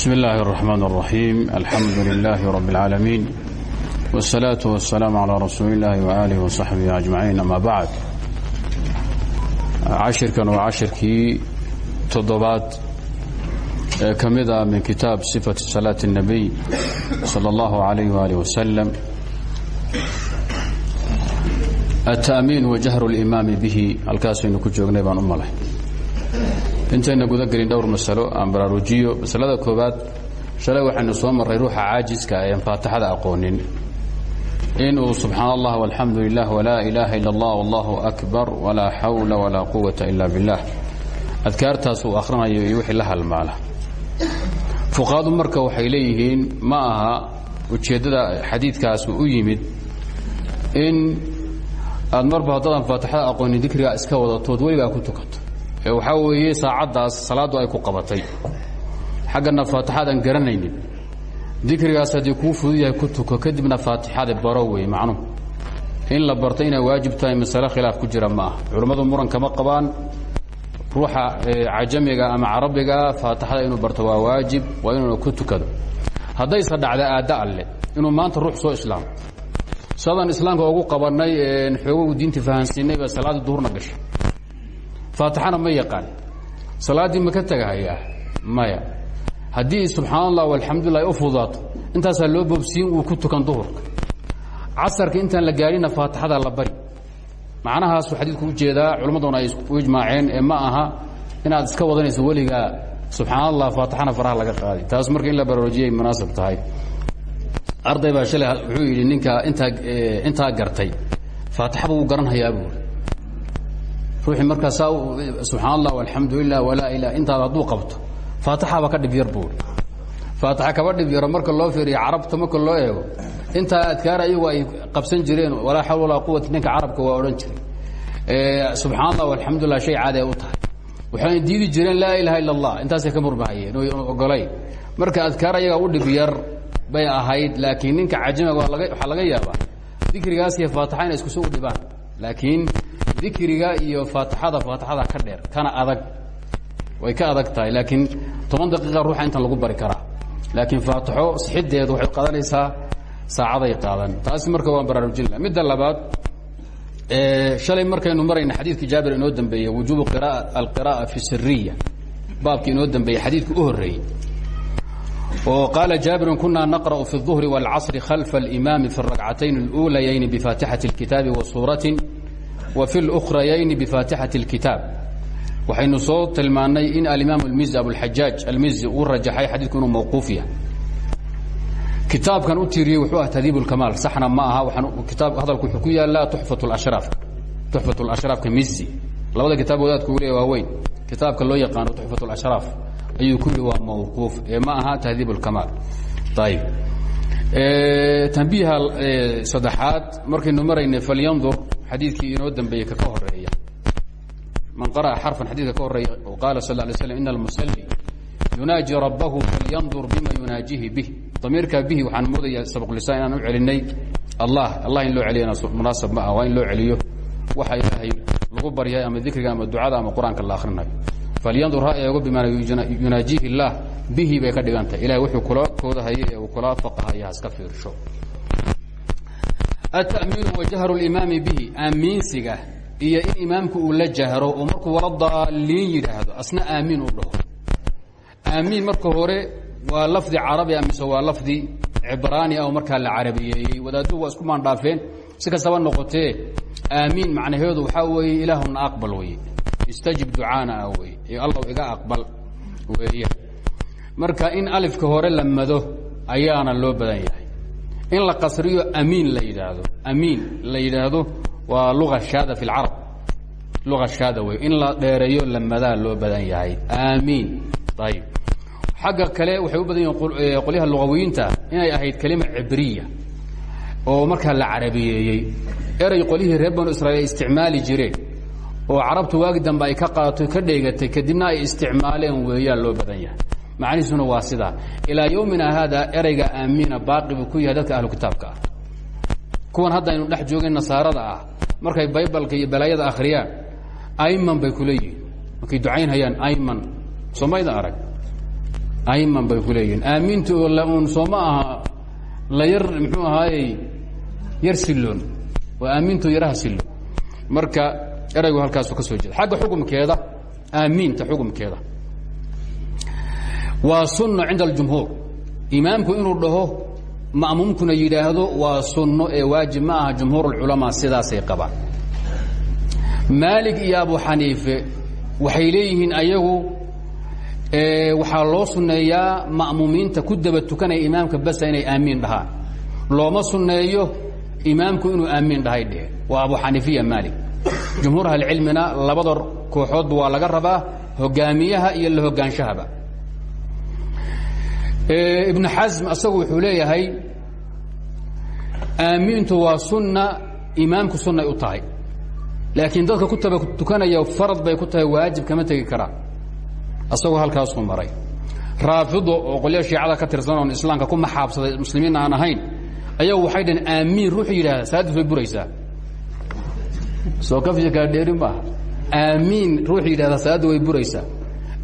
بسم الله الرحمن الرحيم الحمد لله رب العالمين والصلاة والسلام على رسول الله وآله وصحبه أجمعين أما بعد cashirkan waa cashirkii toddobaad ee ka mid ah min kitaab sifati salaati الnabiy salى اllahu عalayh waalih wasalam التأmiin wa jahru اlimaami bihi halkaasaynu ku joognay baan u malay intayna guda gelin dhowr masalo aan baraarujiyo. Masalada koowaad shalay waxaynu soo marray ruuxa caajiska ee faatixada aqoonin. Inuu subxaan allah walxamdu lilah walaa ilaaha ila allah wallahu akbar walaa xawla walaa quwata ila billah. Adkaartaas uu akhrinayo iyo wixii la halmaala. Fuqahadu marka waxay leeyihiin ma aha ujeeddada xadiidkaas u yimid in aad marba haddaadan faatixada aqoonin dikrigaa iska wadatood weligaa ku tukato waxaa weeye saacaddaas salaaddu ay ku qabatay. Xaggana faatixaadaan garanaynin. Dikrigaas haddii kuu fudud yahay ku tuko kadibna faatixada baro wey macnuhu in la barto inay waajib tahay masale khilaaf ku jira ma aha. Culummadu muran kama qabaan. Ruuxa cajamiga ama carabigaa faatixada inuu barto waa waajib waa inuuna ku tukado. Haddayse dhacda aadda alle inuu maanta ruux soo islaamo. Sadaan islaamka ugu qabannay xoogogu diinta fahansiinayba salaaddii duhurna gashay faatixana ma yaqaan. Salaaddii ma ka tegahayaa maya. Haddii subxaan allah alxamdulilah u fududaato intaasaa loo boobsiin uu ku tukan duhurka. Casarka intaan la gaadhina faatixada la bari. Macnahaasuu xadiidku u jeedaa culammaduna ay u ijmaaceen ee ma aha inaad iska wadanayso weligaa subxaan allah faatixana faraha laga qaadi. Taas marka in la baraarujiyay munaasab tahay. Arday baa shalay wuxuu yidhi ninka intaa intaa gartay faatixada wuu garanhayaa buuri ruuxii markaa saa subxaan allah alxamdu lilah walaa ilah intaad hadduu qabto faatixaba ka dhib yar buuri faatixa kaba dhib yaro marka loo fiiriyo carabta marka loo eego intaa adkaar ayagu ay qabsan jireen walaa xawl walaa quwata ninka carabka waa odhan jiray. Subxaan allah alxamdulilah shay caadi ay u tahay. Waxayna diidi jireen laa ilaha illa allah intaasay ka murmahayeen oy ogolayn. Marka adkaar ayaga u dhib yar bay ahayd laakiin ninka cajamiga waxaa laga yaabaa dikrigaas iyo faatixa inay iskuso u dhibaan. Laakiin dikriga iyo faatixada faatixada ka dheer kana adag way ka adag tahay laakiin toban daqiiqa ruuxa intan lagu bari karaa laakiin faatixo sixideedu waxay qaadanaysaa saacaday qaadan taasi marka waan baraarujinla midda labaad shalay markaynu marayna xadiidkii jaabir inoo dambeeyey wujuubu alqira'a fi siriya baabkii inoo dambeeyey xadiidka u horreeyey oo qaala jaabirun kunaa naqra'u fi الظuhri wاlcasri khalfa اlimaami fi الrakcatayn اluulayayni bifaatixati اlkitaabi wa suuratin wa fi اlأkhrayayni bifaatixati اlkitaab waxaynu soo tilmaannay in alimaam almizi abulxajaaj almizi uu rajaxay xadiidku inuu mawquuf yahay kitaabkan u tiiriyey wuxuu ah tahdiib اlkamaal saxna ma aha waxaan kitaab hadalku wuxuu ku yaallaa tuxfat اlashraaf tuxfat اlashraafka mizi labada kitaab wadaadku uu leeya waaweyn kitaabka loo yaqaano tuxfat اlashraaf ayuu ku yihi waa mawquuf ee ma aha tahdiib اlkamaal ayib tanbiiha saddexaad markaynu maraynay falyandur xadiidkii inoo dambeeyey kaka horreeya man qara'a xarfan xadidka ka horreeya qaala sal lay slam ina almusali yunaaji rabbahu falyandur bima yunaajihi bih. Damiirkaa bihi waxaan moodayaa sabqulisan inaan u celinay. Allah allah in loo celiyana munaasab ma ah waa in loo celiyo. Waxa ilaahay lagu baryahay ama dikriga ama ducada ama qur'aanka la akrinayo falyandur ha eego bimaa yunaajihi illaah bihi bay ka dhigan tahay. Ilahay wuxuu kula koodahaye ee uu kula faqahaye haska fiirsho atamiinu wa jahru اlimaami bihi aamiinsiga iyo in imaamku uu la jahro oo markuu wala daaliin yidhaahdo asna aamiin uu dhaho aamiin marka hore waa lafdi carabi a mise waa lafdi cibraani ah oo markaa la carabiyeeyey wadaadduhu waa isku maandhaafeen si kastaba noqotee aamiin macnaheedu waxaa weeye ilaahuna aqbal weye istajib ducaana ah weye ee allow iga aqbal weeye marka in alifka hore la mado ayaana loo badan yahay in la qasriyo amiin la yidhaahdo. Amiin la yidhaahdo waa lua shaada fi اlcarab lua shaada wey in la dheereeyo lamadaa loo badan yahay. Aamiin ayib xagga kale waxay u badan yihiin qolyaha lugawiyiinta inay ahayd kelima cibriya oo markaa la carabiyeeyey. Erey qolyihii reer banu israiil ay isticmaali jireen oo carabtu waagi dambe ay ka qaadato ka dheegatay kadibna ay isticmaaleen weeyaa loo badan yahay macnihiisuna waa sidaa ilaa yowmina haada ereyga aamiina baaqi buu ku yahay dadka ahlu kitaabka. Ah kuwan hadda aynu dhex joogeen nasaarada ah markay baybalka iyo balaayada akhriyaan ayman bay ku leeyihiin. Markay ducaynhayaan ayman. Soo mayda arag? Aiman bay ku leeyihiin. Aamiinta oo laun soo ma aha la yar muxuu ahaayey yar silloon. Waa aamiinto yaraha silloon. Marka eraygu halkaasu ka soo jeeda xagga xukumkeeda aamiinta xukumkeeda waa sunno cinda aljumhuur. Imaamku inuu dhaho ma'muumkuna yidhaahdo waa sunno ee waajib ma aha jumhuur اlculamaa sidaasay qabaan. Maalig iyo abu xaniife waxay leeyihiin ayagu waxaa loo sunneeyaa ma'muumiinta ku daba tukanaya imaamka basa inay aamiin dhahaan. Looma sunneeyo imaamku inuu aamiin dhahay dheh waa abu xaniifiya maalig jumhuur ahlicilmina labada kooxoodba waa laga rabaa hogaamiyaha iyo la ibnu xasm asagu wuxuu leeyahay aamiintu waa sunna imaamku sunnay u tahay. Laakiin dadka ku taba tukanaya farad bay ku tahay waajib kama tegi karaan asagoo halkaasuu maray. Raafido oo shiicada ka tirsan oon islaamka ku maxaabsaday muslimiin aan ahayn ayagu waxay dhaheen aamiin ruuxuu yidhahda salaaddiis way buraysaa. Soo kafiya kala dheeri maaha aamiin ruuxuu yidhahda salaadda way buraysaa.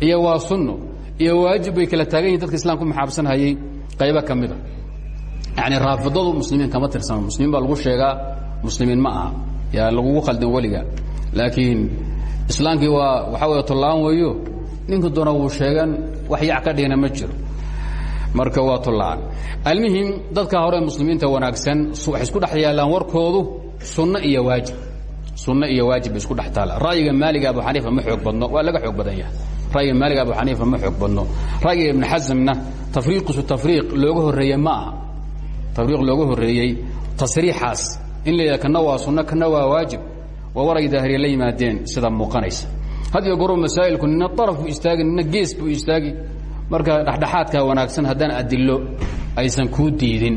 Iyo waa sunno iyo waajib bay kala taagan yihiin dadka islamka maxaabsanhayey qaybo ka mida yani raafidadu muslimiin kama tirsano muslimiin baa lagu sheegaa muslimiin ma aha. Yaa lagugu khaldin weliga. Laakiin islaamkii waa waxaa wey tollaan weeyo. Ninku doona wuu sheegan wax yac ka dhigna ma jiro. Marka waa tollaan almuhim dadka hore muslimiinta wanaagsan waxay isku dhex yaallaan warkoodu sunno iyo waajib. Sunno iyo waajib bay isku dhex taalla ra'yiga maaliga abu xaniifa ma xoog badno waa laga xoog badan yahay ra'yiga maaliga abu xaniifa ma xoog badno. Ra'yiga ibn xasamna tafriiqisu tafriiq looga horreeye ma aha. Tafriiq looga horreeyey tasriixaas. In la yidhaha kana waa sunno kana waa waajib. Waa waray daahiriya la yimaadeen sida muuqanaysa. Had iyo goru masaa'ilku nina araf buu istaagi nina gees buu istaagi. Marka dhexdhexaadka wanaagsan haddaan adilo aysan kuu diidin.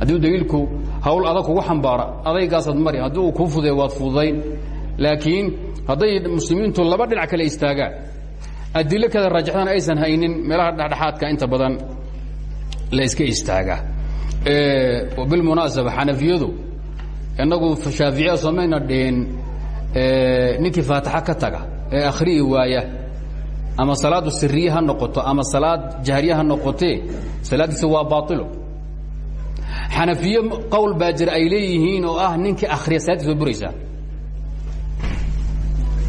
Haddii daliilku hawl adag kugu xambaara adaygaasaad mari haddii uu kuu fuday waad fududayn laakiin hadday muslimiintu laba dhinac kale istaagaan adilo kada raajixdana aysan haynin meelaha dhexdhexaadka inta badan la iska istaagaa bilmunaasaba xanafiyadu inagu shaaficiya somayna dhihin ninkii faataxa ka taga ee akhri'i waaya ama salaadu siriye ha noqoto ama salaad jahriye ha noqotee salaaddiisa waa baailo xanafiye qowl baa jira ay leeyihiin oo ah ninkii akhriya salaaddiis way buraysaa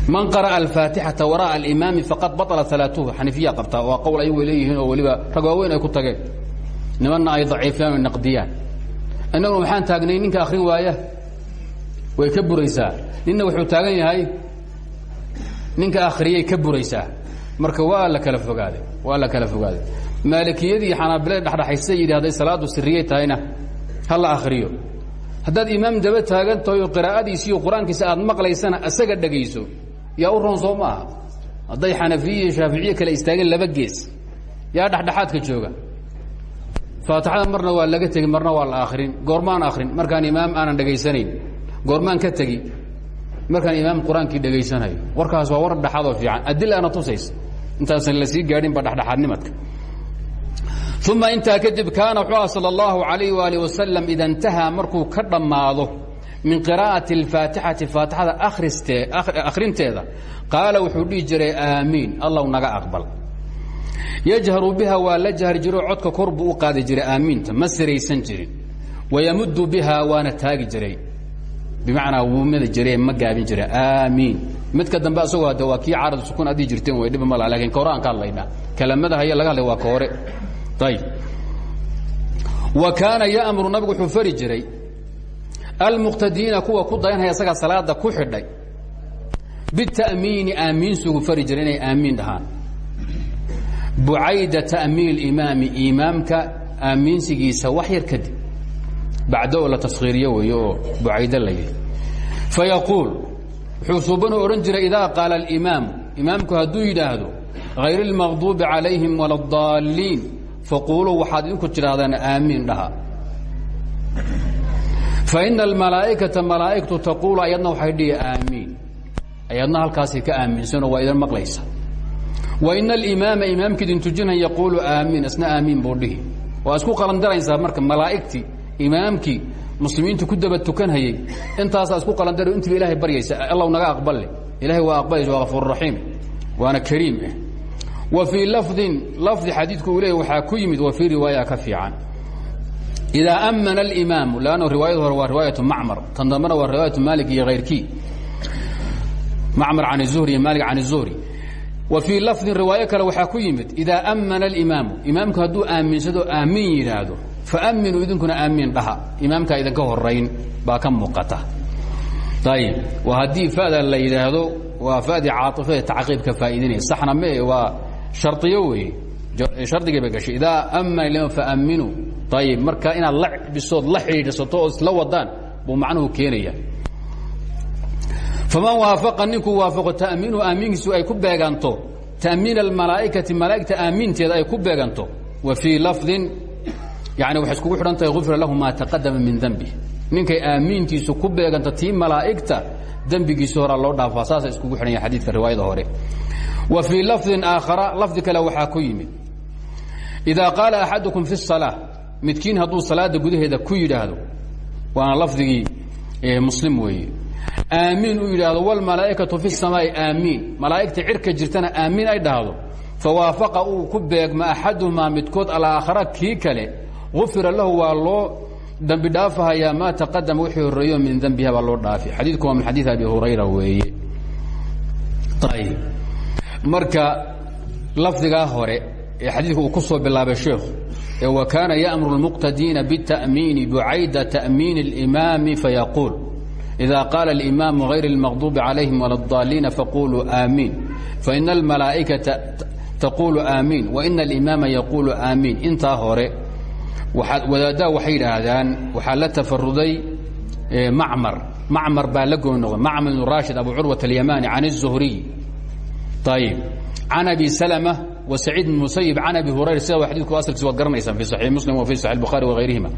man qara'a alfaatixata wara'a alimaami faqad baطla salaatuhu. Xanifiya qabtaa waa qowl ayagu ay leeyihiin oo weliba rag waaweyn ay ku tageen. Nimanna ay daciifiyaan o naqdiyaan. Innaguna waxaan taagnay ninka akhrin waaya way ka buraysaa. Ninna wuxuu taagan yahay ninka akhriyay ka buraysaa. Marka waa la kala fogaaday waa la kala fogaaday. Maalikiyadii xanaabilada dhexdhexaysa yidhi hadday salaadu siriyey tahayna ha la akhriyo. Haddaad imaam aad maqlaysana isaga dhegayso yaa u roon soo maaha? Hadday xanafiya iyo shaaficiye kale istaageen laba gees. Yaa dhexdhexaadka jooga. Faatixada marna waa laga tegi marna waa la akrin goormaan akrin markaan imaam aanan dhegaysanayn. Goormaan ka tegi. Markaan imaam qur'aankii dhegaysanayo. Warkaas waa war dhexaadoo fiican. Adil ana tusaysa. Intaasan la sii gaadhin ba dhexdhexaadnimadka. Uma intaa kadib kaana wuxuu ah sala allahu alayh waali wasalam ida intahaa markuu ka dhammaado min qiraa'ati اlfaatixati faatixada akhrinteeda qaala wuxuu dhihi jiray aamiin allow naga aqbal. Yajharu biha waa la jahri jiro codka kor buu u qaadi jiray aamiinta ma siraysan jirin. Wayamudu biha waana taagi jiray. Bimacnaa wuu midi jiree ma gaabin jira aamiin. Midka dambe asagoo hadde waa kii carad sukun adii jirteen way dhiba mala laakiin ka hore aan ka hadlaynaa kalamada haya laga hadlay waa ka hore ayb wa kaana ya'muru nabigu wuxuu fari jiray almuqtadiina kuwa ku dayanhaya isagaa salaada ku xidhay. Bitamiini aamiinsugu fari jira inay aamiin dhahaan. Bucayda ta'miin imaami imaamka aamiinsigiisa wax yar kadib. Bacdoo la taskhiiriyo wey oo bucayda la yihi fayaquul wuxuu suubanu odhan jiray idaa qaala alimaamu imaamku hadduu yidhaahdo hayr اlmaqduubi calayhim wala اdaalliin faquuluu waxaad idinku tidhaahdaan aamiin dhaha faina almalaa'ikata malaa'igtu taquulu ayadna waxay dhihi aamiin. Ayadna halkaasay ka aaminsanoo waa idin maqlaysa. Wa ina alimaama imaamka idin tujinhan yaquulu aamiin isna aamiin buu dhihi. Waa isku qalandaraysaa marka malaa'igtii imaamkii muslimiintu ku daba tukanhayey intaasaa isku qalandara intiiba ilahay baryaysa allow naga aqballe ilahay waa aqbalaysa waa afuur raxiim waana kariim ah wa fii lafdin lafdi xadiidku uu leeyay waxaa ku yimid wa fii riwaaya ka fiican idaa amana اlimaamu lanno riwaayada hore waa riwaayatu macmar tan dambena waa riwaayatu maalik iyo hayrkii macmar can الzuhri iyo maalik can الzuhri wa fii lafdin riwaayo kale waxaa ku yimid idaa amana اlimaamu imaamku hadduu aaminsado aamin yidhaahdo faaminuu idinkuna aamiin dhaha imaamkaa idinka horayn baa ka muuqata ayib waa haddii fada la yidhaahdo waa fadii caaifada tacqiibka faa'iidinaya saxna mee waa shardiyo weeye shardigay bay gashay. Idaa amana lima faaminuu ayib marka inaad la bisood la xidhiidhsato oo isla wadaan buu macnuhu keenaya faman waafaqa ninkuu waafaqo ta'miinu aaminkiisu ay ku beeganto. Ta'miin almalaa'ikati malaa'igta aaminteeda ay ku beeganto. Wa fii lafdin yani waxay iskugu xidhan tahay ufira lahu maa taqadama min dembi ninkay aamiintiisu ku beeganta tii malaa'igta dembigiisi horaa loo dhaafaa. Saasa iskugu xidhan yahay xadiidka riwaayada hore. Wa fii lafdin aakhara lafdi kale waxaa ku yimid idaa qaala axadukum fi salaa midkiin hadduu salaada gudaheeda ku yidhaahdo waana lafdigii muslim weeye aamiin uu yidhaahdo wlmalaaikatu fi samaai aamiin malaaigta cirka jirtana aamiin ay dhahdo fawaafaqa uu ku beegma axadumaa midkood alaakhara kii kale gufira lahu waa loo dambi dhaafahayaa maa taqadama wixii horreeyo min dembiha baa loo dhaafi xadiidku waa min xadiid abi hurayra weeye ayb marka lafdigaa hore ee xadiidka uu ku soo bilaabay sheekhu ee wa kaana ya'muru اlmuqtadiina bالta'miini bucayda ta'miin اlimaami fayaquul إida qaala اlimaamu غayr اlmaqdubi calayhim wala اdaliina faquluu aamiin faina اlmalaa'ikata taqulu aamiin waina اlimaama yaquulu aamiin intaa hore wadaaddaa waxay yidhaahdaan waxaa la tafaruday macmar macmar baa la gooni noqday macmar ibnu raashid abu curwat alyamani can الzuhriy ayib can abi salma wa saciid bn musayib can abi hurayra sida wa xadidku asalkiis waad garanaysaan fi saxiix muslim wa fi saxix bukhari wagayrihima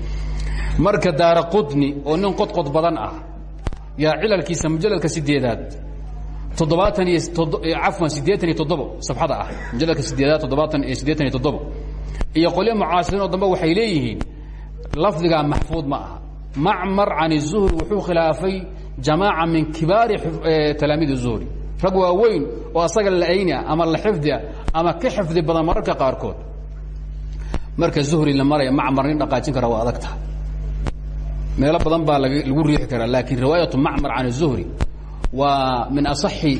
marka daara qudni oo nin qodqod badan ah yaa cilalkiisa mujaladka sideedaad toddobaatan iyo cafwan siddeetan iyo toddobo safxada ah mujaladka sideedaad toddobaatan iyo siddeetan iyo toddobo iyo qolyo mucaasiriin oo dambe waxay leeyihiin lafdigaa maxfuud ma aha macmar can الzuhri wuxuu khilaafay jamaaca min kibaari talaamiid الzuhri rag waaweyn oo asaga la-aynia ama la xifdia ama ka xifdi badan mararka qaarkood marka zuhri la maraya macmar nin dhaqaajin kara waa adag taha meelo badan baa lagu riixi karaa laakiin riwaayaة macmar can الzuhri waa min aصaxi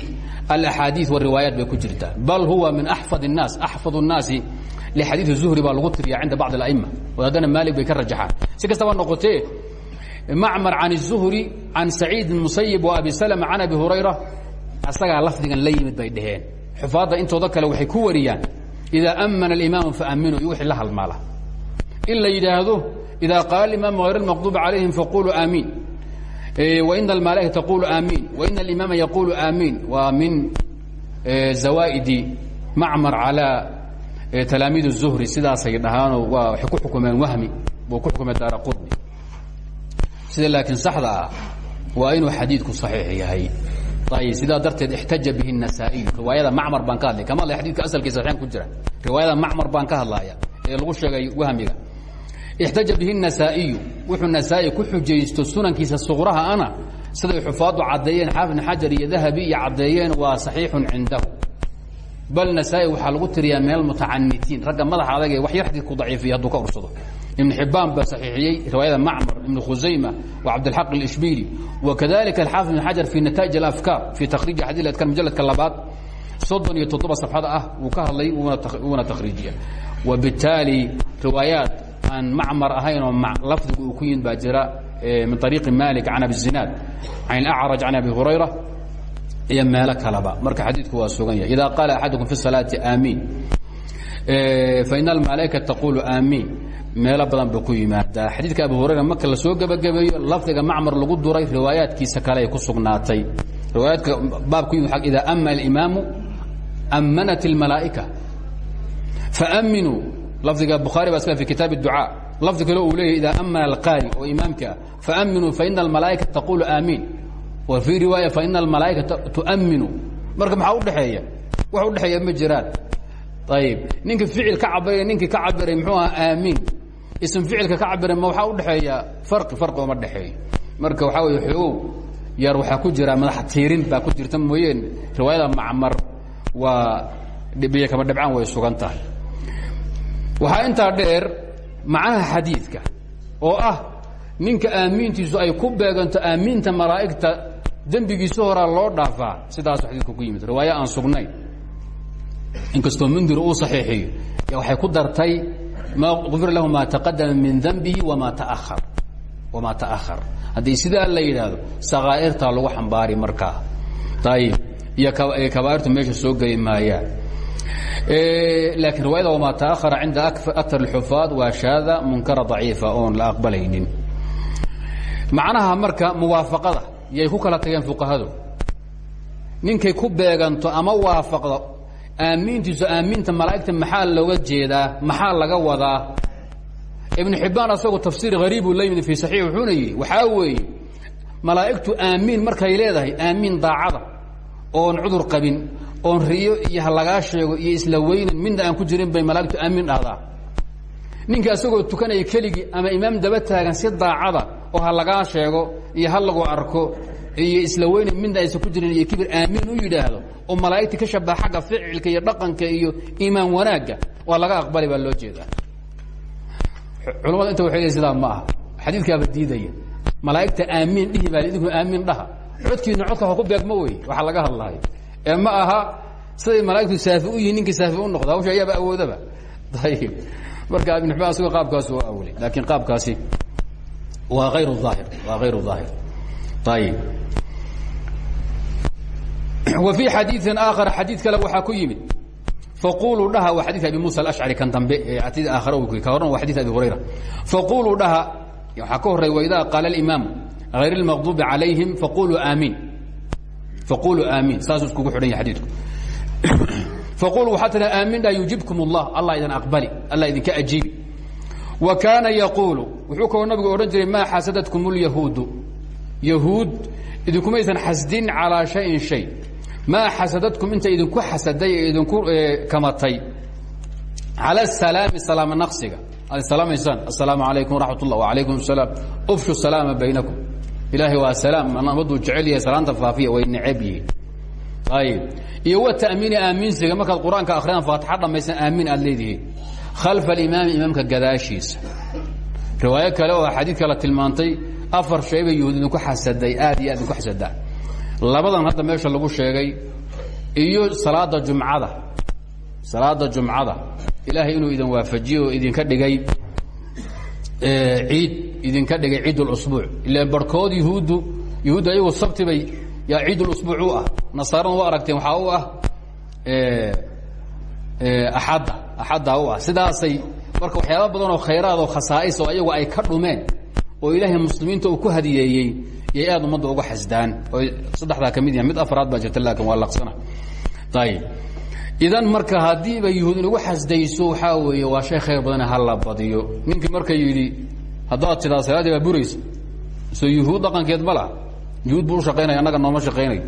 alaxaadiiث wariwaayaat bay ku jirtaa bal huwa min axfad الnaas axfad الnaasi lxadiiث الzuhri baa lagu tiriya cinda bacض اأma wadaadana maalik bay ka rajaxaan si kastaba noqotee macmar can الzuhri can saciid musayib wa abi slma can abi hurayra asagaa lafdigan la yimid bay dheheen xufaadda intooda kale waxay ku wariyaan idaa amana alimaamu faaminu iyo wixii la halmaala. In la yidhaahdo idaa qaala imaamu hayr اlmaqdubi calayhim faquluu aamiin. Eh, Waina almalaaika taqulu aamiin. Waina alimaama yaqulu aamiin. Waa min eh, zawaaidi macmar calaa eh, talaamiid zuhri. Sidaasay dhahaanoo waa waxay ku xukumeen wahmi buu ku xukumay daara qudni. Sida laakiin saxda ah waa inuu xadiidku saxiix yahay ayb sidaa darteed اxtaja bihi النasaaئiyu riwaayada macmar baan ka hadlay kama hadlay xadidka asalkiisa saxiixan ku jira riwaayada macmar baan ka hadlaya ee lagu sheegay wahmiga اxtaja bihi النasaaئiyu wuxuu nasaa-i ku xujaysto sunankiisa suqraha ana siday xufaadu caddeeyeen xaafid bn xajar iyo dahabi iyo caddeeyeen waa صaxiixu cindahu bal nasaa-i waxaa lagu tiriyaa min almutacanitiin ragga madaxa adag ee wax yar xadiidku daciifiya hadduu ka ursado ibn xibaan baa saxiixiyey riwaayada macmar ibn khusayma wa cabdilxaq اlishbili wakadalika alxaafid ibn xajar fi nataa'ij alafkaar fi takhriiji xadii adkar mujaladka labaad soddon iyo toddoba safxada ah wuu ka hadlay wuuna takhriijiya wabitaali riwaayaat aan macmar ahayn oo lafdigu uu ku yimid baa jira min ariiqi malik can abi zinaad can acraj can abi hurayra iyo meelo kaleba. Marka xadiidku waa sugan yahay. Ida qaala axadukum fi salaati aamiin. Fain almalaaika taqulu aamiin. Meelo badan ba ku yimaadaa. Xadiidka abu hurayra marka la soo gebagabeeyo lafdiga macmar lagu duray riwaayaadkiisa kale ay ku sugnaatay. Riwaayaadka baabku yimid ag idaa ama alimaamu ammanat almalaa'ika. Faaminuu lafdiga bukhaari baa fi kitaab اducaa lafdi kale uu leeyahy idaa ama alqaari oo imaamka faaminuu faina almalaaika taqulu aamiin wa fii riwaaya faina almalaaika tuaminu marka maxaa udhexeeya wax udhexeeya ma jiraan. Ayib ninka ficil ka cabiraya ninkii ka cabiray muxuu aha aamiin ism ficilka ka cabiray ma waxaa udhexeeya farqi farqi oma dhexeeyo. Marka waxaa wey xoogow yar waxaa ku jira madax tiirin baa ku jirta mooyeen. Riwaayada macmar waa biyo kama dhibcaan way sugan tahay. Waxaa intaa dheer macnaha xadiidka oo ah ninka aamiintiisu ay ku beeganto aamiinta malaa'igta dembigiisa horaa loo dhaafaa sidaas xadiidku ku yimid. Riwaayo aan sugnayn inkastoo mundir uu saxiixiyo waxay ku dartay ma ufir lahu ma taqadama min danbihi wama taahar wamaa ta'ahar haddii sidaa la yidhaahdo sakaa'irtaa lagu xambaari markaa. Ayib iyo kabaa'irtu meesha soo geli maayaan. Laakiin riwaayada wamaa taahara cinda akar اxufaad waa shaada munkara daciifa oon la aqbalaynin. Macnaha marka muwaafaqada yay ku kala tageen fuqahadu. Ninkay ku beeganto ama waafaqdo aamiintiisu aamiinta malaa'igta maxaa looga jeedaa maxaa laga wadaa? Ibnu xibbaan asagoo tafsiir hariibuu la yimid fii saxiix wuxuuna yidhi waxaa weeye malaa'igtu aamiin markay leedahay aamiin daacada oon cudur qabin oon riyo iyo ha lagaa sheego iyo isla weynan midna aan ku jirin bay malaa'igtu aamiin dhahdaa ninka asagoo tukanaya keligii ama imaam daba taagan si daacada oo ha lagaa sheego iyo ha lagu arko iyo isla weynan midna aysan ku jirin iyo kibir aamiin u yidhaahdo oo malaa'igta ka shabaha xagga ficilka iyo dhaqanka iyo iimaan wanaagga waa laga aqbali baa loo jeedaa. Culamada inta waxay leeyiin sidaa ma aha xadiidkaaba diidaya. Malaa'igta aamiin dhihi baa idinkuna aamiin dhaha. Codkiina codka ha ku beegmo wey waxaa laga hadlayo ee ma aha siday malaa'igtu saafi u yihiin ninkii saafi u noqda hawsha ayaaba awoodaba. Ayib marka ibn xibaan asagoo qaabkaasi waa awlay laakiin qaabkaasi waa ayru aahir waa hayru aahir ayib wa fii xadiiin aakhar xadiid kale waxaa ku yimid faquluu dhaha waa xadii abi musa alashcari kan dambe aakhare ka horna waa xadii abi hurayra. Faquluu dhaha waxaa ka horey waidaa qaala اlimaamu hayr اlmaqdubi calayhim faquluu aamiin faquluu aamiin saasuu iskugu xidhan yahay xadiidku faquluu waxaa tiraa aamin dha yujibkum اllah allah idin aqbali allah idinka ajiibi wa kaana yaquulu wuxuu kaloo nabigu odhan jiray maa xasadatkum اlyahuudu yahuud idinkumaysan xasdin calىa shayin shay maa xasadadkum inta idinku xasaday ee idinku kamatay cala asalaami salaama naqsiga aad salaamaysaan assalaamu calaykum waraxmat ullah wacalaykum asalaam ufshu salaama baynakum ilaahay waa salaam nabaduu jecel yahay salaanta faafiya way necab yihiin ayib iyo wa ta'miini aaminsiga markaad qur'aanka akhriyaan faatixa dhammaysan aamiin aad leedihiin khalfa alimaami imaamka gadaashiisa. Riwaayo kale oo xadiid kale tilmaantay afar shay bay yahuud idinku xasaday aad iyo aad idinku xasadaa labadan hadda meesha lagu sheegay iyo salaada jumcada. Salaada jumcada. Ilaahay inuu idin waafajiyo oo idinka dhigay ciid idinka dhigay ciid اlsbuuc ila barhkood yahuuddu yahuuddu ayagu sabti bay yaa ciid اlsbuuc u ah. Nasaarana wa aragteen waxaa u ah axadda axadda u ah. Sidaasay marka waxyaaba badan oo khayraad oo khasaa'is oo ayagu ay ka dhumeen oo ilaahay muslimiinta uu ku hadiyeeyey yay aad ummadda uga xasdaan. Oo saddexdaa ka mid yahay mid afraad baa jirta laakin waa laqsana. Ayib idan marka haddiiba yuhuud inagu xasdayso waxaa weeye waa shay khayr badane ha la badiyo. Ninkii marka yidhi haddaad tidaa salaaddii baa buraysa. Soo yuhuud dhaqankeed ma laha juud buu ushaqaynaya annaga nooma shaqaynayo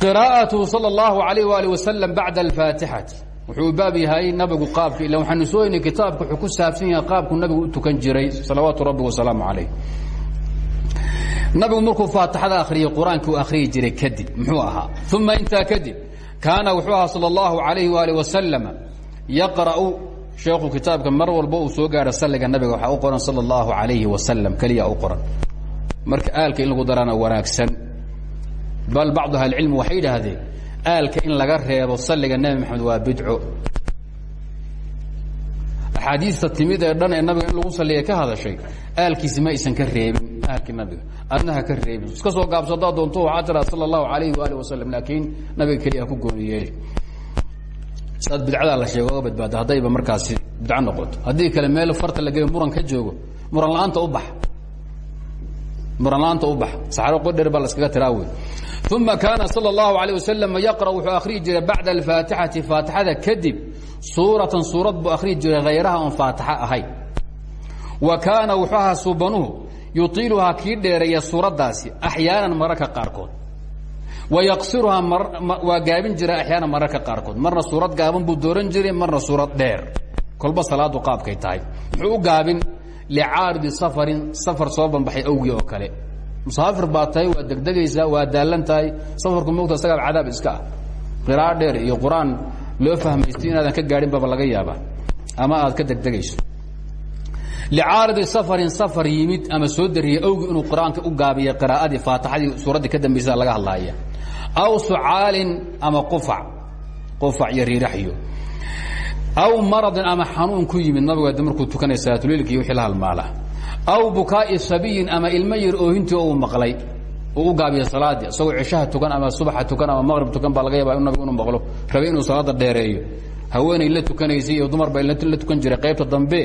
qiraa'atuhu sala allahu alayh waali wasalam bacda alfaatixati wuxuu baab yahay nabigu qaabka ila waxaanu sooynay kitaabka wuxuu ku saabsan yahay qaabku nabigu u tukan jiray salawaatu rabbi wasalaamu calayh nabigu markuu faatixada akhriyey qur'aanka u akhriyi jiray kadib muxuu ahaa. Uma intaa kadib kaana wuxuu ahaa sala allahu calayhi waali wasalama yaqra'u sheekhu kitaabka mar walba uu soo gaaro salliga nabiga waxaa u qoran sala allahu calayhi wasalam keliya u qoran marka aalka in lagu daraana wanaagsan. Bal bacdu ahlicilmi waxay yidhaahdeen aalka in laga reebo salliga nebi maxamed waa bidco. Axaadiista timid ee dhan nabiga lagu salliya ka hadashay aalkiisi ma aysan ka reebin aalkii nabiga. Adna ka reebin. Iska soo gaabso haddaad doonto waxaa tiraa sala allahu alayhi waali wasalam laakiin nabiga keliya ku gooni yeeli. Saad bidcadaa la sheego oga badbaada markaasi bidco noqoto. Haddii kale meel farta la muran ka joogo muran la'aanta u bax muran la-aanta u bax saxaro qodher baa la iskaga tiraa wey uma kaana salى اllahu alيه wasalam yaqra wuxuu akhriyi jiray bacda alfaatixati faatixada kadib suuratan suurad buu akhriyi jiray hayraha oon faatixo ahay wa kaana wuxuu ahaa suubanuhu yuiiluhaa kii dheereeya suuraddaasi axyaanan mararka qaarkood wa yaqsiruhaa waa gaabin jiray axyaanan mararka qaarkood marna suurad gaaban buu dooran jiray marna suurad dheer kolba salaadu qaabkay tahay muxuu u gaabin licaaridi safarin safar soo banbaxay awgii oo kale musaafir baa waa degdegaysaa waa daallan tahay safarku mogta isagaab cadaab iska ah dheer iyo qur'aan loo fahmaysto inaadan ka gaadhin baba laga yaaba ama aad ka degdegayso licaaridi safarin safar yimid ama soo dariyey awgi inuu qur'aanka u gaabiyay qiraa'adii faatixadii suuraddii ka dambaysa laga hadlaaya aw sucaalin ama qufac qufac iyo riiraxyo aw maradin ama xanuun ku yimid nabigu markuu tukanay salaatuleilka iyo wixii la halmaala aw bukaa'i sabiyin ama ilmo yar oohintii uu maqlay uu u gaabiya salaadii isagoo cishaha tukan ama subaxa tukan ama maqrib tukan baa laga yaaba in nabigu inuu maqlo. Rabe inuu salaada dheereeyo. Haweenay la tukanaysay iyo dumar baa la tukan jiray. Qaybta dambe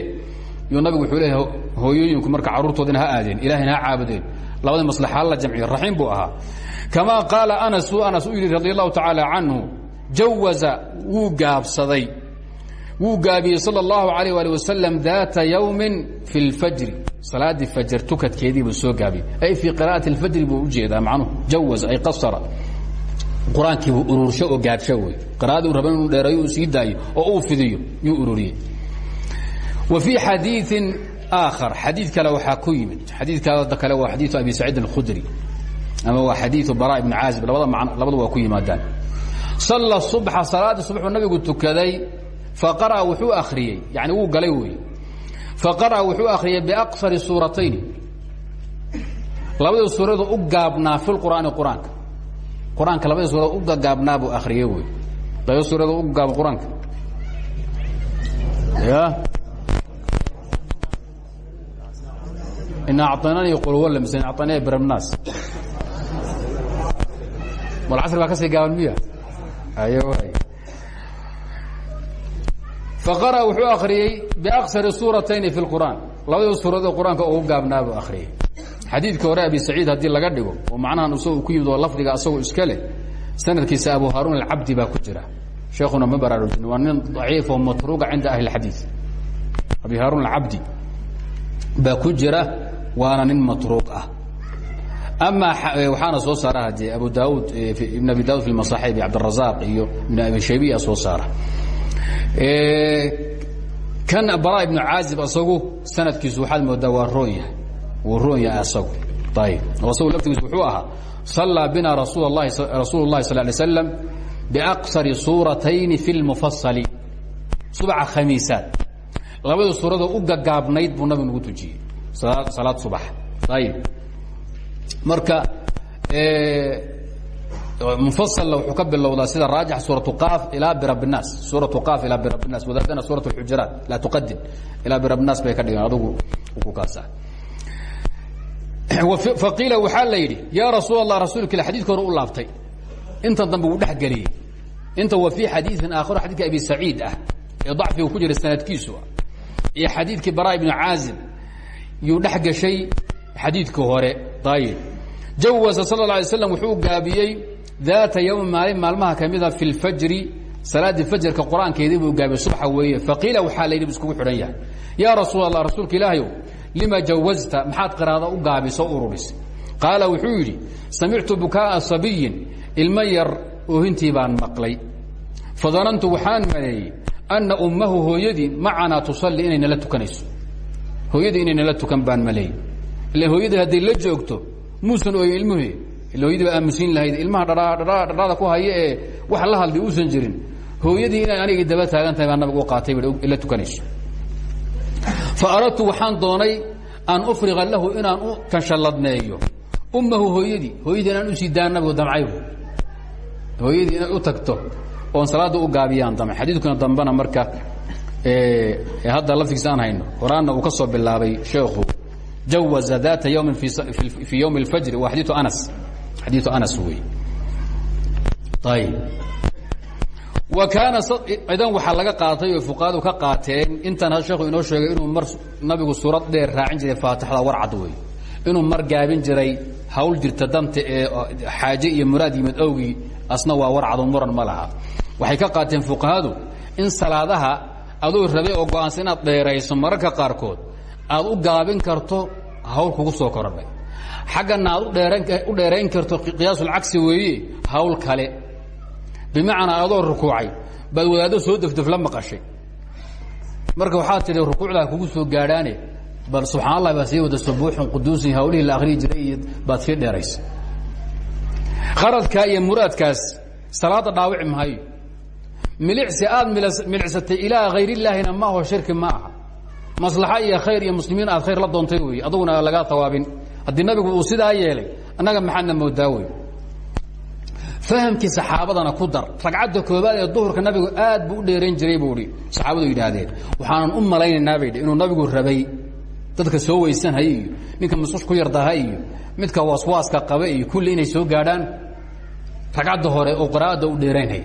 yuu nabigu wuxuu leeyahay hooyooyinku marka carruurtoodina ha aadeen ilahayna ha caabudeen. Labada maslaxa la jamciyo raxiim buu ahaa. Kamaa qaala anas anas u yidhi radi allahu tacaala canhu jawaza wuu gaabsaday wuu gaabiyey sal اllahu alayh ali wasalam daata yowmin fi اlfajri salaadii fajr tukadkeediibuu soo gaabiyey ay fii qira'ati اlfajri buu ujeedaa macnuhu jawaz ay qasara qur-aankiibuu urursho oo gaabsho wey qira'adii u raba inuu dheereeyo uu sii daayo oo uu fidiyo yuu ururiyey wa fii xadiiثin aakhar xadiid kale waxaa ku yimid xadiidkaada kale waa xadiiثu abi saciid اlkhudri ama waa xadiiثu bara ibn caazib labada man labadu waa ku yimaadaan salla subxa salaadii subaxuu nabigu tukaday faqara wuxuu akriyey yani wuu galay wey faqara wuxuu akriyey biaqsari suuratayni labadii suuradu u gaabnaa fi lqur'aani qur'aanka. Qur'aanka labadii suurad u gaabnaa buu akriyey wey labada suurada u gaab qur'aanka. Ya. Ina acطaynani qulwala mise acطaynaya birabnaas bal casri baa ka sii gaaban miya? Ayo faqara wuxuu akriyey biaksari suuratayni fi lqur'aan labadii suuradoo qur'aanka ugu gaabnaa buu akhriyey xadiidka hore abi saciid haddii laga dhigo oo macnahan isagoo ku yimid oo lafdiga asagoo iska leh sanadkiisa abu haaruun alcabdi baa ku jira sheekuna ma baraarujin waa nin daciif oo matruuga cinda ahli اxadiid abi haaruun alcabdi baa ku jira waana nin matruuq ah ama waxaana soo saara hadee abu daud ibn abi daud fi masaxib cabdirazaaq iyo ibn abi shaybiya soo saara kan bara ibnu caazib asagu sanadkiisu waxaad moodaa waa roon yahay. Wuu roon yahay asagu. Ayib asagu laftigiisu wuxuu ahaa bina rasuul lahi rasuulu اllahi sal lay slam biaqsari suuratayni fi lmufasali khamiisaad. Labada suuradoo u gagaabnayd buu nabigu nagu tujiyey. Salaad subax. Ayib marka mufasalna wuxuu ka bilowdaa sida raajix suuratu qaaf ilaa birabinaas suuratu qaaf ilaa birabinaas wadaadana suurat alxujuraat laa tuqadim ilaa birabinaas bay ka dhigeen. Adigu ku kaasa faqiila waxaa la yidhi yaa rasuul allah rasuulka ila xadidka hore u laabtay. Intan dambe wuu dhex geliyey. Inta wa fii xadiiin aakharo xadidka abi saciid ah. Ee dacfiga ku jira sanadkiisu iyo xadiidkii bara ibnu caazib yuu dhex geshay xadiidkii hore. Ayib jawaza sal la alay slam wuxuu gaabiyey daata ywmi maalin maalmaha kamida fi اlfajri salaaddii fajrka qur'aankeedii buu gaabiyey subxa weeye. Faqiila waxaa la yidhi bu iskugu xidhan yahay. Yaa rasuul allah rasuulka ilaahayow lima jawazta? Maxaad qiraada u gaabiso ururisay qaala wuxuu yidhi samictu bukaaءa sabiyin ilmo yar oohintii baan maqlay. Fadanantu waxaan maleeyey anna ummahu hooyadii macanaa tusalli inay nala tukanayso. Hooyadii inay nala tukan baan maleeyey. Ila hooyadii hadday la joogto muusan hooyadii baa aamusiin lahayd ilmaha dhadhaada ku haya ee wax la hadlay uusan jirin. Hooyadii inay anigii daba taagan tahay baa nabigu u qaatay la tukanayso fa aradtu waxaan doonay an ufriqa lahu inaan u kanshalladneeyo ummahu hooyadii hooyadii inaan u sii daan nabigu damcaybu. Hooyadii inay u tagto oon salaadda u gaabiyaan damay. Xadiidkuna dambena marka hadda laftigiisa aan hayno horaanna uu ka soo bilaabay sheekhu jawaza daata yawmin fii ywmi اlfajri waa xadiiu anas xadiiu anas wey ayb wa kaana idan waxaa laga qaatay oo fuqahadu ka qaateen intan sheekhu inoo sheegay inuu mar nabigu suurad dheer raacin jiray faatixda warcad wey inuu mar gaabin jiray hawl jirta danta ee xaaje iyo muraad yimid owgii asna waa warcado muran ma laha. Waxay ka qaateen rabay oo go'aansa inaad dheerayso mararka qaarkood aad u gaabin karto hawl kugu soo korodhay xaggana aad u dheerayn karto qiyaasulcagsi weeye hawl kale. Bimacnaa adoo rukuucay baad wadaaddo soo defdef la maqashay. Marka waxaad tidhi rukuucdaa kugu soo gaadhaane. Bal subxaan allah baa sii wada subuuxun quduusin hawlihii la akhriyi jiray iyo baad sii dheeraysa kharadkaa iyo salaadda dhaawici maayo milicsi aad milicsatay ilaa hayrillaahina ma aho shirki ma aha. Iyo khayr iyo muslimiin aad khayr la doontay wey aduguna lagaa tawaabin haddii nabigu uu sidaa yeelay annaga maxaadna moodaa wey fahamkii saxaabadana ku dar. Ragcadda koobaad ee duhurka nabigu aad buu u dheerayn jiray buu hi saxaabadu yidhaahdeen waxaanan u malaynaynaa bay inuu nabigu rabay. Dadka soo weysanhay iyo ninka masuush ku yardaha iyo midka waswaaska qaba iyo kulli inay soo gaadhaan. Ragcadda hore oo qiraa'adda u dheeraynhay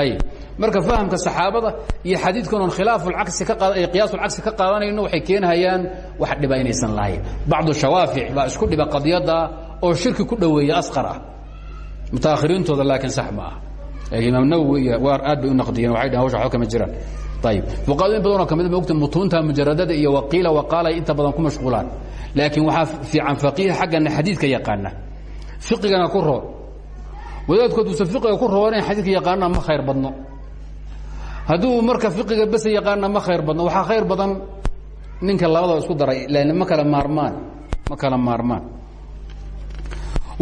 ayib marka fahamka saxaabada iyo xadiidkan oon qaad qiyaasulcagsi ka qaadanayno waxay keenhayaan wax dhiba inaysan lahayn bacdu shawaafic baa isku dhiba qadiyadda oo shirki ku dhoweeya asqar ah. Mutaakhiriintooda laakiin sax ma ah. Imaam nawowi iyo waar aad bay u naqdiyeen waxay dhahen hawsha waxba kama jiraan. Ayib fuqaado in badanoo ka mid ma ogta mutuunta mujaradada iyo waqiila waqaalay inta badan ku mashquulaan. Laakiin waxaa fiican faqiih xaggana xadiidka yaqaana. Fiqigana ku roon. Wadaadkood uusan fiqiga ku roonayn xadiidka yaqaanana ma khayr badno hadduu marka fiqiga bes yaqaana ma khayr badno waxaa khayr badan ninka labadaba isku daray lan ma kala maarmaan ma kala maarmaan.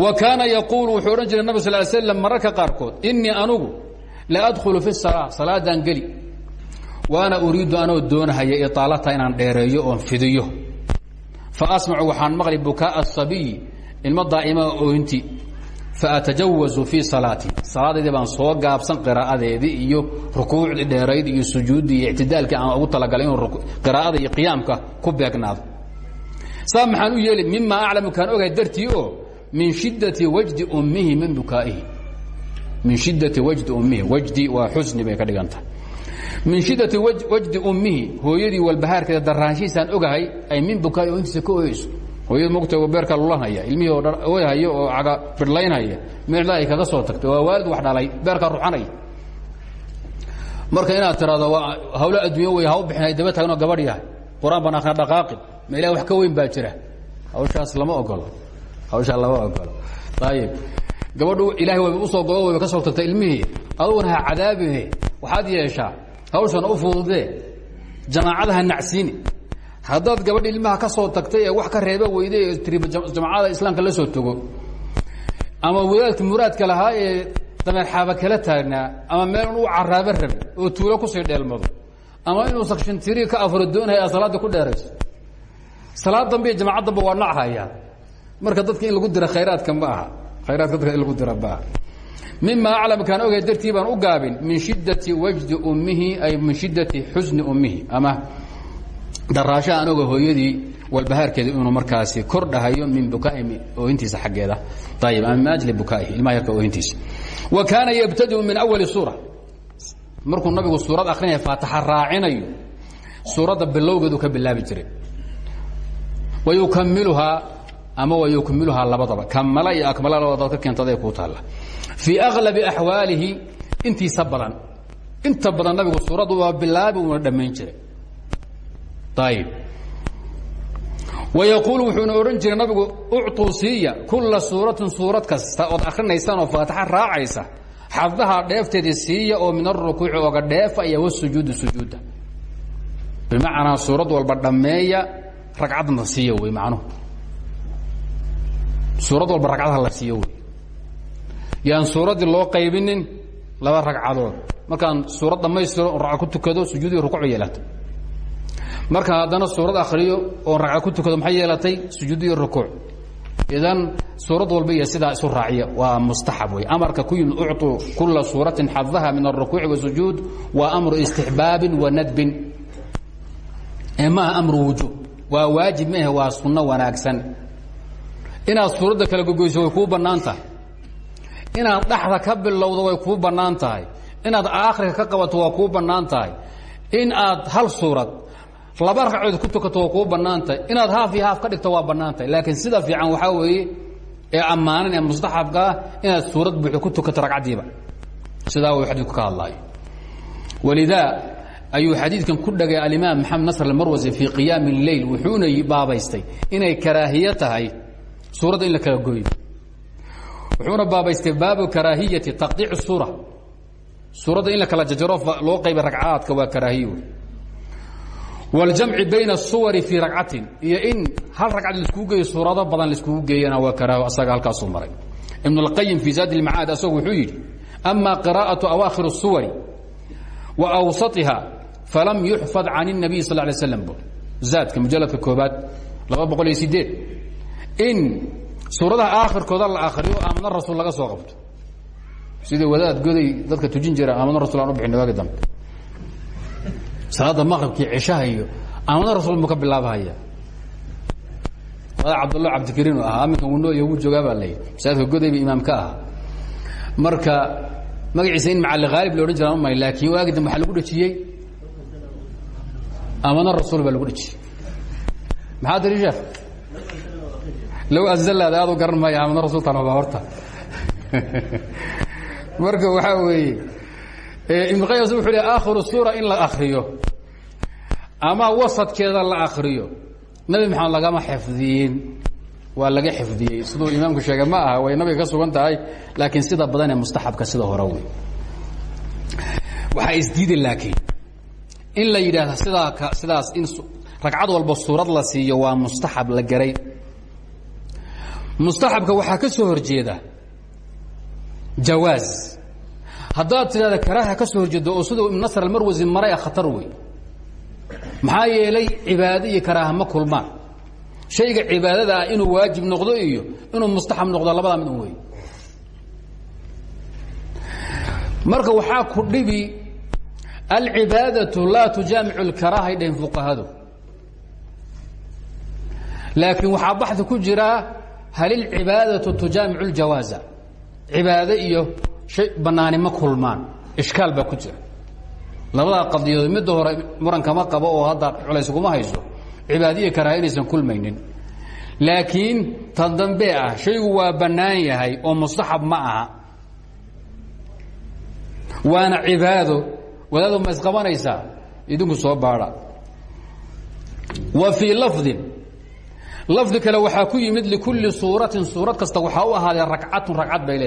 Wa kaana yaquulu wuxuu odhan jiray nabig sal l slam mararka qaarkood inii anugu la adkhulu fi salaa salaadaan geli. Waana uriidu anoo doonahaya iطaalata inaan dheereeyo oon fidiyo. Fa asmacu waxaan maqli bukaaa asabiyi ilmo daa'ima oohinti faatajawazu fii salaatii salaadaydii baan soo gaabsan qiraa'adeedii iyo rukuucdii dheerayd iyo sujuuddii iyo ictidaalkii aan ugu talagalay inuu qiraa'ada iyo qiyaamka ku beegnaado saa maxaan u yeeli mima aclamu kaan ogahay dartii oo min shiddati wajdi ummihi min bukaa'ihi min shiddati wajdi ummihi wajdi waa xusni bay ka dhigan tahay min shiddati wajdi ummihi hooyadii walbahaarkeeda daraanshihiisaan ogahay ay min bukaa'i oo intiisa ka oyeyso hooyada mogta beerka lulanhaya ilmihii oo oyhaya oo caga bidhlaynhaya meela ay kaga soo tagtay. Waa waalid wax dhalay. Beerkaa ruxanaya marka inaad tiraado waa hawlo adduunya wey ha u bixin daba taagnoo gabadh yahay. Qur'aan baan akhna dhaqaaqin. Ma ilahi wax ka weyn baa jira. Hawshaas lama ogolo hawshaa lama ogolo ayib gabadhu ilahay wayba u soo gobo wayba ka soo tagtay ilmihii. Aduguna ha cadaabine waxaad yeeshaa hawshan u fududee jamaacada ha nacsiini haddaad gabadh ilmaha ka soo tagtay ee wax ka reeba weyde ee jamacada islaamka la soo togo ama wadaadka muraadka lahaa ee dameer xaaba kala taagnaa ama meel u caraabo rabi oo tuulo ku sii dheelmado ama inuu sakshintiri ka afuro doonaya salaada ku dheerayso. Salaad dambe iyo jamacad dambe waa nachayaa marka dadka in lagu dira khayraadka ma khayraadka dadka lagu dira ma aha. Mima aclam kaan ogay dartii u gaabin min shiddati wajdi ummihi ay min shiddati xusni ummihi ama daraasha aan oga hooyadii walbahaarkeeda inuu markaasi kor dhahayo min bukaai oohintiisa xaggeeda. Ayib ama min ajli bukaa'ihi ilmaha yarka oohintiisa wa kaana yabtadiu min awali suura. Markuu nabigu suurad akrinaya faataxa raacinayo suuradda bilowgeedu ka bilaabi jiray. Wa yukamiluhaa ama wa yukmiluhaa labadaba. Kamala iyo akmala labadaad ka keentaday kuu taalla. Fii aklabi axwaalihi intiisa badan. Inta badan nabigu suuraddu waa bilaabi uuna dhammayn jiray ayib wayaquulu wuxuuna odhan jiray nabigu ucطuu siiya kulla suuratin suurad kasta ood akrinaysaan oo faataxa raacaysa. Xadaha dheefteedii siiya oo min arukuuci oga dheefa iyo wasujuudi sujuudda. Bimacnaa suurad walba dhammeeya ragcadna siiya wey macnuhu. Suurad walba ragcadha la siiyo wey. Yaan suuraddii loo qaybinin laba ragcadood. Markaan suurad dhammaystiro ragca ku tukado sujuudi rukuuc yeelata marka haddana suurad akriyo oon ragca ku tukado maxay yeelatay sujuud iyo rukuuc idan suurad walba iyo sidaa isu raaciya waa mustaxab wey amarka ku yimid ucطuu kula suuratin xadaha min الrukuuci wasujuud waa amru istixbaabin wa nadbin ee maaha amru wujuub waa waajib maahe waa sunno wanaagsan inaad suuradda kala gogoyso way kuu bannaan tahay inaad dhaxda ka bilowdo way kuu bannaan tahay inaad aakhirka ka qabato waa kuu bannaan tahay in aad hal suurad laba ragcood ku tukato waa kuu bannaantahay inaad haaf iyo haaf ka dhigto waa bannaantahay laakiin sida fiican waxaa weeye ee ammaanan ee mustaxabkaa inaad suurad buuxo ku tukato ragcaddiiba. Sidaa uu xadiidku ka hadlaayo. Walidaa ayuu xadiidkan ku dhagay alimaam maxamed nasr almarwasi fii qiyaami اleyl wuxuuna baabaystay inay karaahiye tahay suuradda in la kala gooyo. Wuxuuna baabaystay baabu karaahiyati taqdiic suura. Suuradda in la kala jajaro loo qaybay ragcaadka waa karaahiye wاljamci bayna الsuwari fii ragcatin iyo in hal ragcad laiskugu geeyo suurado badan laiskugu geeyana waa karaaho asaga halkaasuu maray ibn اlqayim fii zaad اlmacaad asagu wuxuu yidhi ama qiraaءaةu awaakhir الsuwari wa awsaiha falam yuxfad can الnabiy sal lay slam bu zaadka mujaladka koobaad laba boqol iyo sideed in suuradaha aakhirkooda la akriyo aamana rasuul laga soo qabto sidii wadaad goday dadka tujin jira aamana rasul aan u bixin waagi dambe salaada maqribkii cishaha iyo aamana rasul mu ka bilaabahaya wadaad cabdullah cabdikariin u ahaa aminkan wunooya wuu joogaa baa layidhi masaajidka godayba imaam ka aha marka magaciisa in macali haalib la odhan jiraan umay laakiin waagi dambe waxaa lagu dhejiyey? Aamana rasuul baa lagu dhejiyey. Maxaa tiri sheekh? Low azalaada aad u garan maayo aamana rasul tanaba horta. Marka waxaa weeye ibn qayas wuxuu hi aakhiru suura in la akriyo ama wasadkeeda la akriyo nabi maxamed lagama xifdiyin. Waa laga xifdiyey. Siduu imaamku sheegay ma aha way nabiga ka sugan tahay laakiin sida badan ee mustaxabka sida hore wey waxaa isdiidi laakiin. In la yidhaahda sidaa sidaas in ragcad walba suurad la siiyo waa mustaxab la garay. Mustaxabka waxaa ka soo horjeeda jawaaz haddaad tidhahda karaaha ka horjeedo oo siduu ibnnasr almarwasi maray ah khatar wey maxaa yeelay cibaado iyo karaaha ma kulmaan. Shayga cibaadada ah inuu waajib noqdo iyo inuu mustaxab noqdo labada mid un marka waxaa ku dhibi alcibaadatu laa tujaamicu اlkaraaha ay dhahin fuqahadu. Laakiin waxaa baxdi ku jiraa hal ilcibaadatu tujaamicu اljawaaza cibaado iyo shay banaani ma kulmaan. Ishkaal baa ku jira. Labadaa qadiyadood midda hore muran kama qabo oo hadda culays kuma hayso cibaadiya karaaha inaysan kulmaynin. Laakiin tan dambe ah shaygu waa bannaan yahay oo mustaxab ma aha. Waana cibaado wadaado ma isqabanaysaa? Idinku soo baadha. Wa fii lafdin lafdi kale waxaa ku yimid likulli suuratin suurad kasta waxaa u ahaaday ragcatun ragcad bay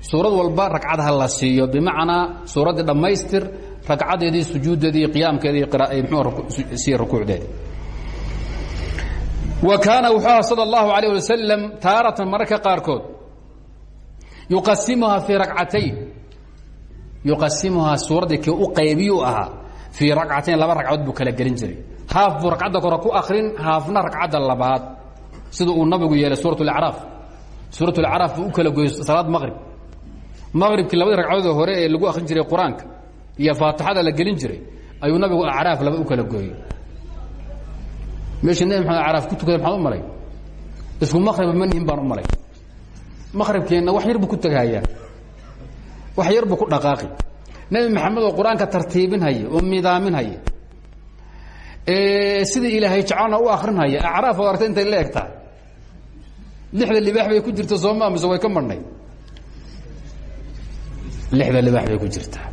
suurad walba ragcad ha la siiyo bimacnaa suuraddii dhammaystir ragcadeedii sujuuddeedii qiyaamkeedii mxuusiiya rukuucdeedi wa kaana wuxuu aha sal اllahu alayه wasalam taaratan mararka qaarkood yuqasimuhaa fii racatayn yuqasimuhaa suuraddii kii u qaybiyu ahaa fii racatayn laba ragcadood buu kala gelin jiray haaf buu ragcadda kore ku akrin haafna ragcadda labaad sida uu nabigu yeelay suuraة اlacraaf suuraة اlacraaf buu u kala goyey salaad maqrib maqribkii labadii ragcadood hore ee lagu akrin jiray qur'aanka iyo faatixada la gelin jiray ayuu nabigu acraaf laba u kala gooyey. Meeshii nebi maxamed acraaf ku tukaday maxaad u malay? Isku maqriba ma nihin baan u malay. Maqribkeenna wax yar buu ku teghayaa wax yar buu ku dhaqaaqi. Nebi maxamed oo qur'aanka tartiibin haya oo midaamin haya sidii ilaahay jecelna u akrinhaya acraaf oo artay intay la eg tahay lixda libaax bay ku jirta sooma mise way ka marhnay lixda libaax bay ku jirtaa.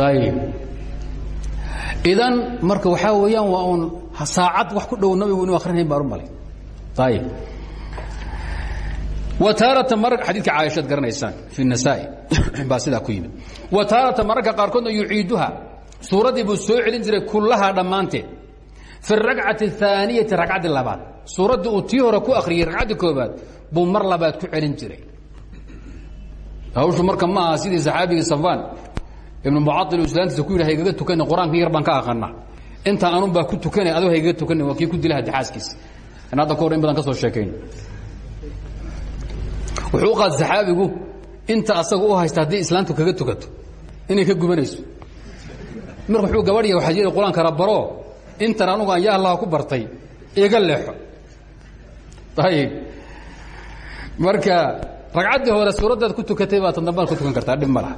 Ayib idan marka waxaa weeyaan waa un saacad wax ku dhow nabigu inuu akrinayn baan malay. Ayib wa taarata mar xadiidka caaishaad garanaysaan fi nasaa-i ku yimid. Wa taarata mararka qaarkoodna yuciiduha suuraddii buu soo celin jiray kullahaa dhammaanteed fi rakcati اhaaniyati ragcaddii labaad. Suuraddii uu hore ku akriyey ragcaddii koobaad buu mar labaad ku celin jiray hawshu marka ma aha sidii saxaabigii safaan ibnu mucail islaantiisa ku yidhi haygaga tukana qur'aanka yar baan ka aqana inta anun baa ku tukanay adoo haygaga tukana waa kii ku dila dixaaskiisa an hadda ka hor in badan ka soo sheekayn wuxuu qaad saxaabigu inta asaga u haysta haddii islaantu kaga tukato inay ka gubanayso. Marka wuxuu gabadhiya waxaa jira qur'aanka rabaro intan anugu aan ya allah ku bartay iga leexo. Ayib marka ragcaddii hore suuraddaad ku tukatay baa tan dambaad ku tukan kartaa dhib ma laha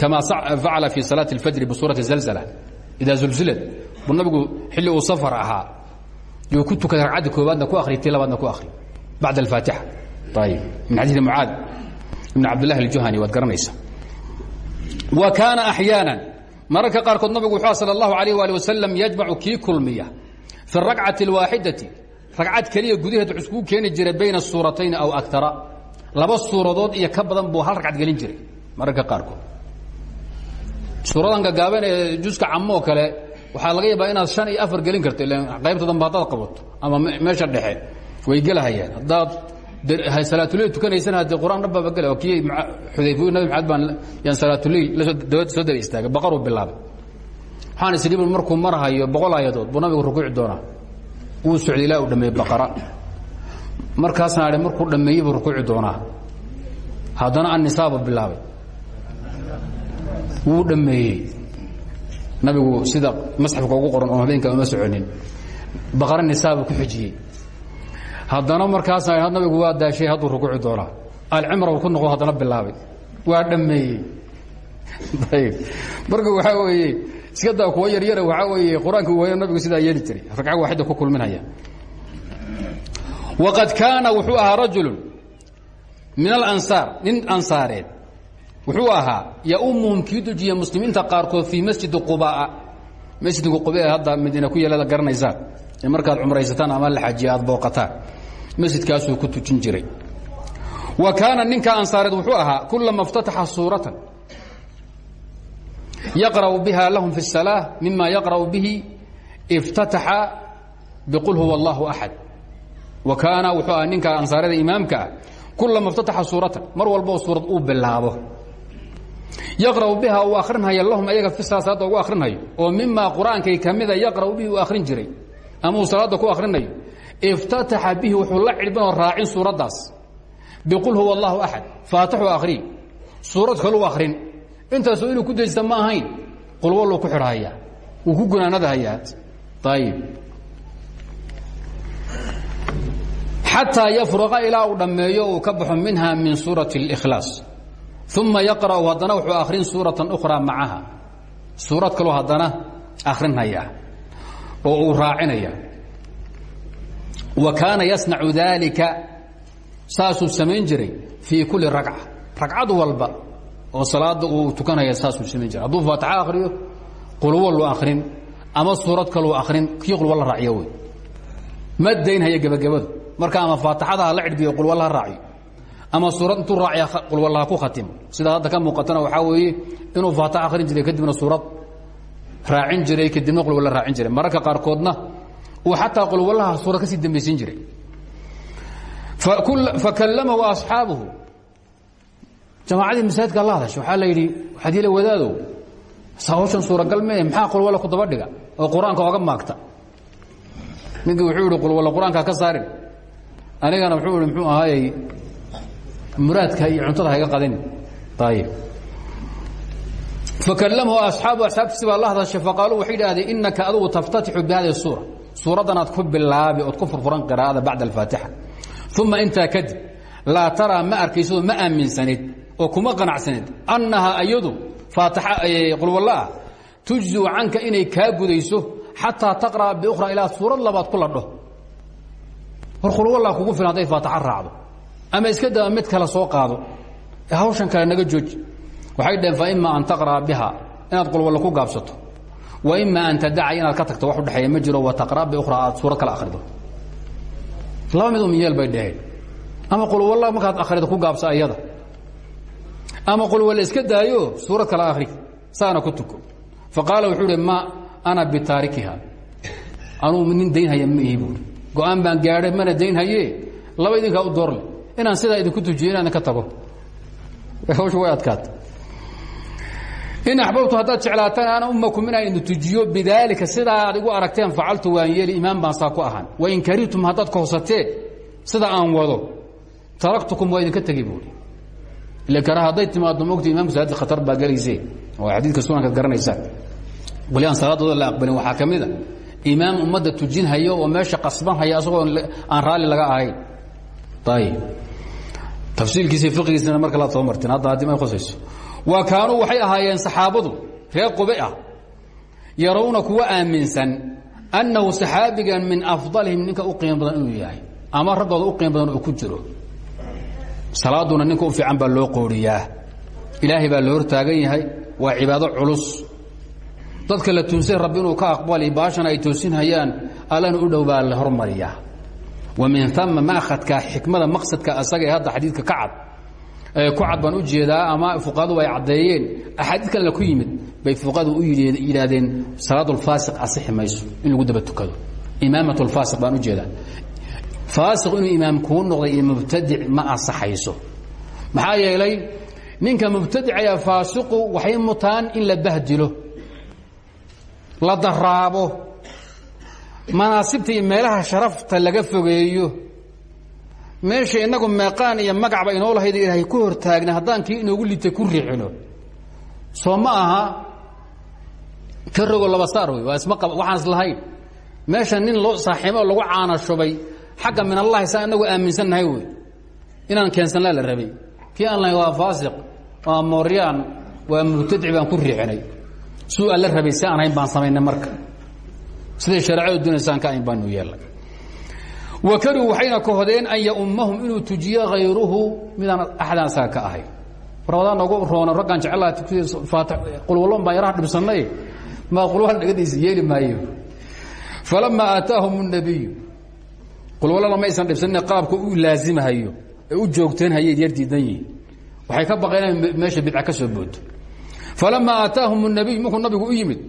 kama facala fi salaaة اlfajri bisuuraةi zalzla idaa zulzilad buu nabigu xilli uu safar ahaa yuu ku tukaday ragcaddi koobaadna ku akri tii labaadna ku akri bacd اlfaatixa ayib min xadiidi mucaad ibn cabdillahi اljuhani waad garanaysa wa kaana axyaana mararka qaarkood nabigu wuxuu salى اllahu alayh ali wasalam yajmacu kii kulmiya fi اrakcati اlwaaxidati ragcad keliya gudaheed wuxuu iskugu keeni jiray bayna suuratayn aw akara laba suuradood iyo ka badan buu hal ragcad gelin jiray mararka qaarkood. Suuradan gagaaban ee juska camoo kale waxaa laga yaabaa inaad shan iyo afar gelin karto ila qaybta dambe haddaad qabato ama meesha dhexe way gelahayaan. Haddaad salaatuleyl tukanaysana haddii qur'aan dhabbaaba gela kii xudayfa nabi maxamed baan yaan salaatuleyl la soo soo daba istaagay baqaruu bilaabay. Waxaan isdhibi markuu marhayo boqol aayadood buu nabigu rukuuci doonaa. Wuu socday ilaa uu dhameeyey baqara markaasna adhi markuu dhammeeyey buu rukuuci doonaa. Haddana annisaaba bilaabay. Wuu dhammeeyey. Nabigu sida masxafka ugu qoran oo habeenka uma soconin. Baqara nisaaba ku xijiyey. Haddana markaasna nabigu waa daashay hadduu rukuuci doonaa. Alcimra uu ku noqdo haddana bilaabay. Waa dhammeeyey. Ayb marka waxaa weeye iska daa kuwa yaryara waxaa weeye qur'aanka waaya nabigu sidaa yeeli jiray. Ragca waaxida ku kulminaya waqad kaana wuxuu ahaa rajulu min alansaar nin ansaareed wuxuu ahaa yaumuhum kii dujiya muslimiinta qaarkood fii masjidi qubaa masjidka quba ee hadda madiina ku yeelada garanaysaan ee markaad cumraysataan ama la xajiya aad booqataan masjidkaasuu ku tujin jiray wa kaana ninka ansaareed wuxuu ahaa kulama اftataxa suuratan yaqra'u biha lahum fi الsalaaة mima yaqra'u bihi اftataxa biqul huwa اllahu axad wa kaana wuxuu ahaa ninka ansaarada imaamka ah kulama اftataxa suuratan. Mar walboo suurad uu bilaabo. Yaqra'u biha uu akhrinhayo lahum ayaga fi salaada ugu oo mimaa qur'aankay ka mida bihi uu akhrin jiray. Ama uu salaadda ku akhrinayo iftataxa bihi wuxuu la cidhbanoo raacin suuraddaas. Biqul huwa allahu axad faatixu akhriy suurad kaluu akhrin. Intaasoo inuu ku daysta ma ahayn. Qulwalluu ku xidhhayaa wuu ku gunaanadahayaa ayib xataa yafruqa ilaa uu dhammeeyo uu ka baxo minha min suurati اlkhlaas uma yaqra'u haddana wuxuu akhrin suuratan ukhraa macaha. Suurad kaloo haddana akhrinhaya oo raacinaya. Wa kaana yasnacu daalika saasuu samayn jiray kulli ragca ragcad walba oo salaada uu tukanaya saasuu samayn jiray. Hadduu faatixa akhriyo qulwallu akhrin ama suurad kaluu akhrin kii qulwalla raaciyo wey ma daynhaya marka ama faatixada ha la cidhbiyo qulwalla ha raaciyo ama suurad intuu raaciya qulwallaha ku khatimo sida hadda ka muuqatana waxaa weeye inuu faatix akhrin jiray kadibna suurad raacin jiray kadibna qulwalla raacin jiray. Mararka qaarkoodna uu xataa qulwallaha suurad ka sii dambaysiin jiray. Fakallamahu asxaabuhu. Jamaacadii masaajidka la hadasha waxaa la yidhi waxaad yila wadaadow hawshan suuragal mee maxaa qulwalla ku daba dhiga? Oo qur'aanka oga maagta. Ninkii wuxuu yihi qulwalla qur'aanka ka saarin anigana wuxuu ihi muxuu ahaayey muraadka iyo cuntada hayga qadin. Ayib fakallamahu asxaabu asxaabtiisi baa la hadashay faqaaluu waxay inaka adugu taftatixu bi hadihi suura suuraddanaad ku bilaabi ood ku furfuran qiraa'ada bacda alfaatixa. Uma intaa kadib laa taraa ma arkaysadoo ma aaminsanid oo kuma qanacsanid annahaa iyadu faatixa qulwalla ah tujziu canka inay kaa gudayso xataa taqra'a biukhra ilaa suurad labaad ku ladho war qulwallaa kugu filan hadday faatixa raacdo. Ama iska daba mid kale soo qaado. Ee hawshan kale naga jooji. Waxay dhaheen fa ima an taqra'a biha inaad qulwalla ku gaabsato. Wa ima an tadaca inaad ka tagto wax udhexeeya ma jiro wa taqra'a biukhra aad suurad kale akhrido. Laba mid umiyeel bay dhaheen. Ama qulwalla markaad akhrido ku gaabsa iyada. Ama qulwalla iska daayo suurad kale akhri saana ku tuko. Fa qaala wuxuu uhi ma ana bitaarikiha anugu nin daynhaya ma ihi buuri go'aan baan gaadhay mana daynhaye laba idinkaa u doorle. Inaan sidaa idinku tujiyo inaan idinka tago. Hawsha way adkaata in axbabtu haddaad jeclaataan ana ummakum inaan idin tujiyo bidaalika sidaa aad igu aragteen facaltu waan yeeli imaam baan saa ku ahaan. Wain karihtum haddaad kahosatee sida aan wado. Taraktukum waa idinka tegi buuri. Ila kara hadday timaado mogta imamka salaadii khatar baa gelaysee. Oo xadiidka sunankaad garanaysaan wali aan salaadooda la aqbalin waxaa ka mid a imaam ummadda tujinhaya oo meesha qasban haya asagoo aan raalli laga ahayn. Ayib tafsiilkiisa fiqigiisana marka laad soo marteen hadda haddii may khusayso wa kaanuu waxay ahaayeen saxaabadu reer qube ah yarawna kuwa aaminsan annahu saxaabigan min afdalihim ninka u qiimo badan inuu yahay ama raggooda u qiimo badan oo ku jiro. Salaaduna ninka u fiican baa loo qooriyaa. Ilaahay baa la hortaagan yahay waa cibaado culus dadka la tuunsay rabbi inuu ka aqbali baashana ay toosinhayaan allana u dhow baa la hormariyaa. Wa min ama maakadka xikmada maqsadka asaga ee hadda xadiidka ka cad ku cad baan u jeedaa ama fuqahadu ay caddeeyeen. Axaadiid kalena ku yimid bay fuqahadu u yidhaahdeen salaadulfaasiq asixi mayso in lagu daba tukado. Imaamat lfaasiq baan u jeedaa. Faasiq inuu imaam kuu noqday iyo mubtadic ma asaxayso maxaa yeelay ninka mubtadicaya faasiqu waxay mutaan in la bahdilo la daraabo. Manaasibta iyo meelaha sharafta laga fogeeyo. Meesha inagu meeqaan iyo magacba inoo lahayd ilaahay ku hortaagna haddaan kii inoogu litay ku riixino soo ma aha? Ka rogo laba saar wey waa isma waxaan is lahayn nin loo saaxiimo lagu caana shubay xagga min allahi saa inagu aaminsannahay wey inaan keensannaa la rabay. Kii aan waa faasiq waa mooryaan waa mubtadic baan ku riixinay suu alla rabay si aan hayn baan samaynay marka. Siday shareecadu doonaysaan ka ayn baanu yeelnay wa karuu waxayna kahodeen an yaummahum inuu tujiyo hayruhu midaan axadaan asaga ka ahay. Ramadaan noogu roona raggaan jecelaha qulwallon baan yaraha dhibsannay? Maa qulwal dhegadiisa yeeli maayo. Falamaa aataahum الnabiyu qulwallona maysan dhibsanine qaabka u laazimahayo ee u joogteenhayeed yar diidan yihiin waxay ka baqeen meesha bidca ka soo boodo falama aataahum اnabiy markuu nabigu u yimid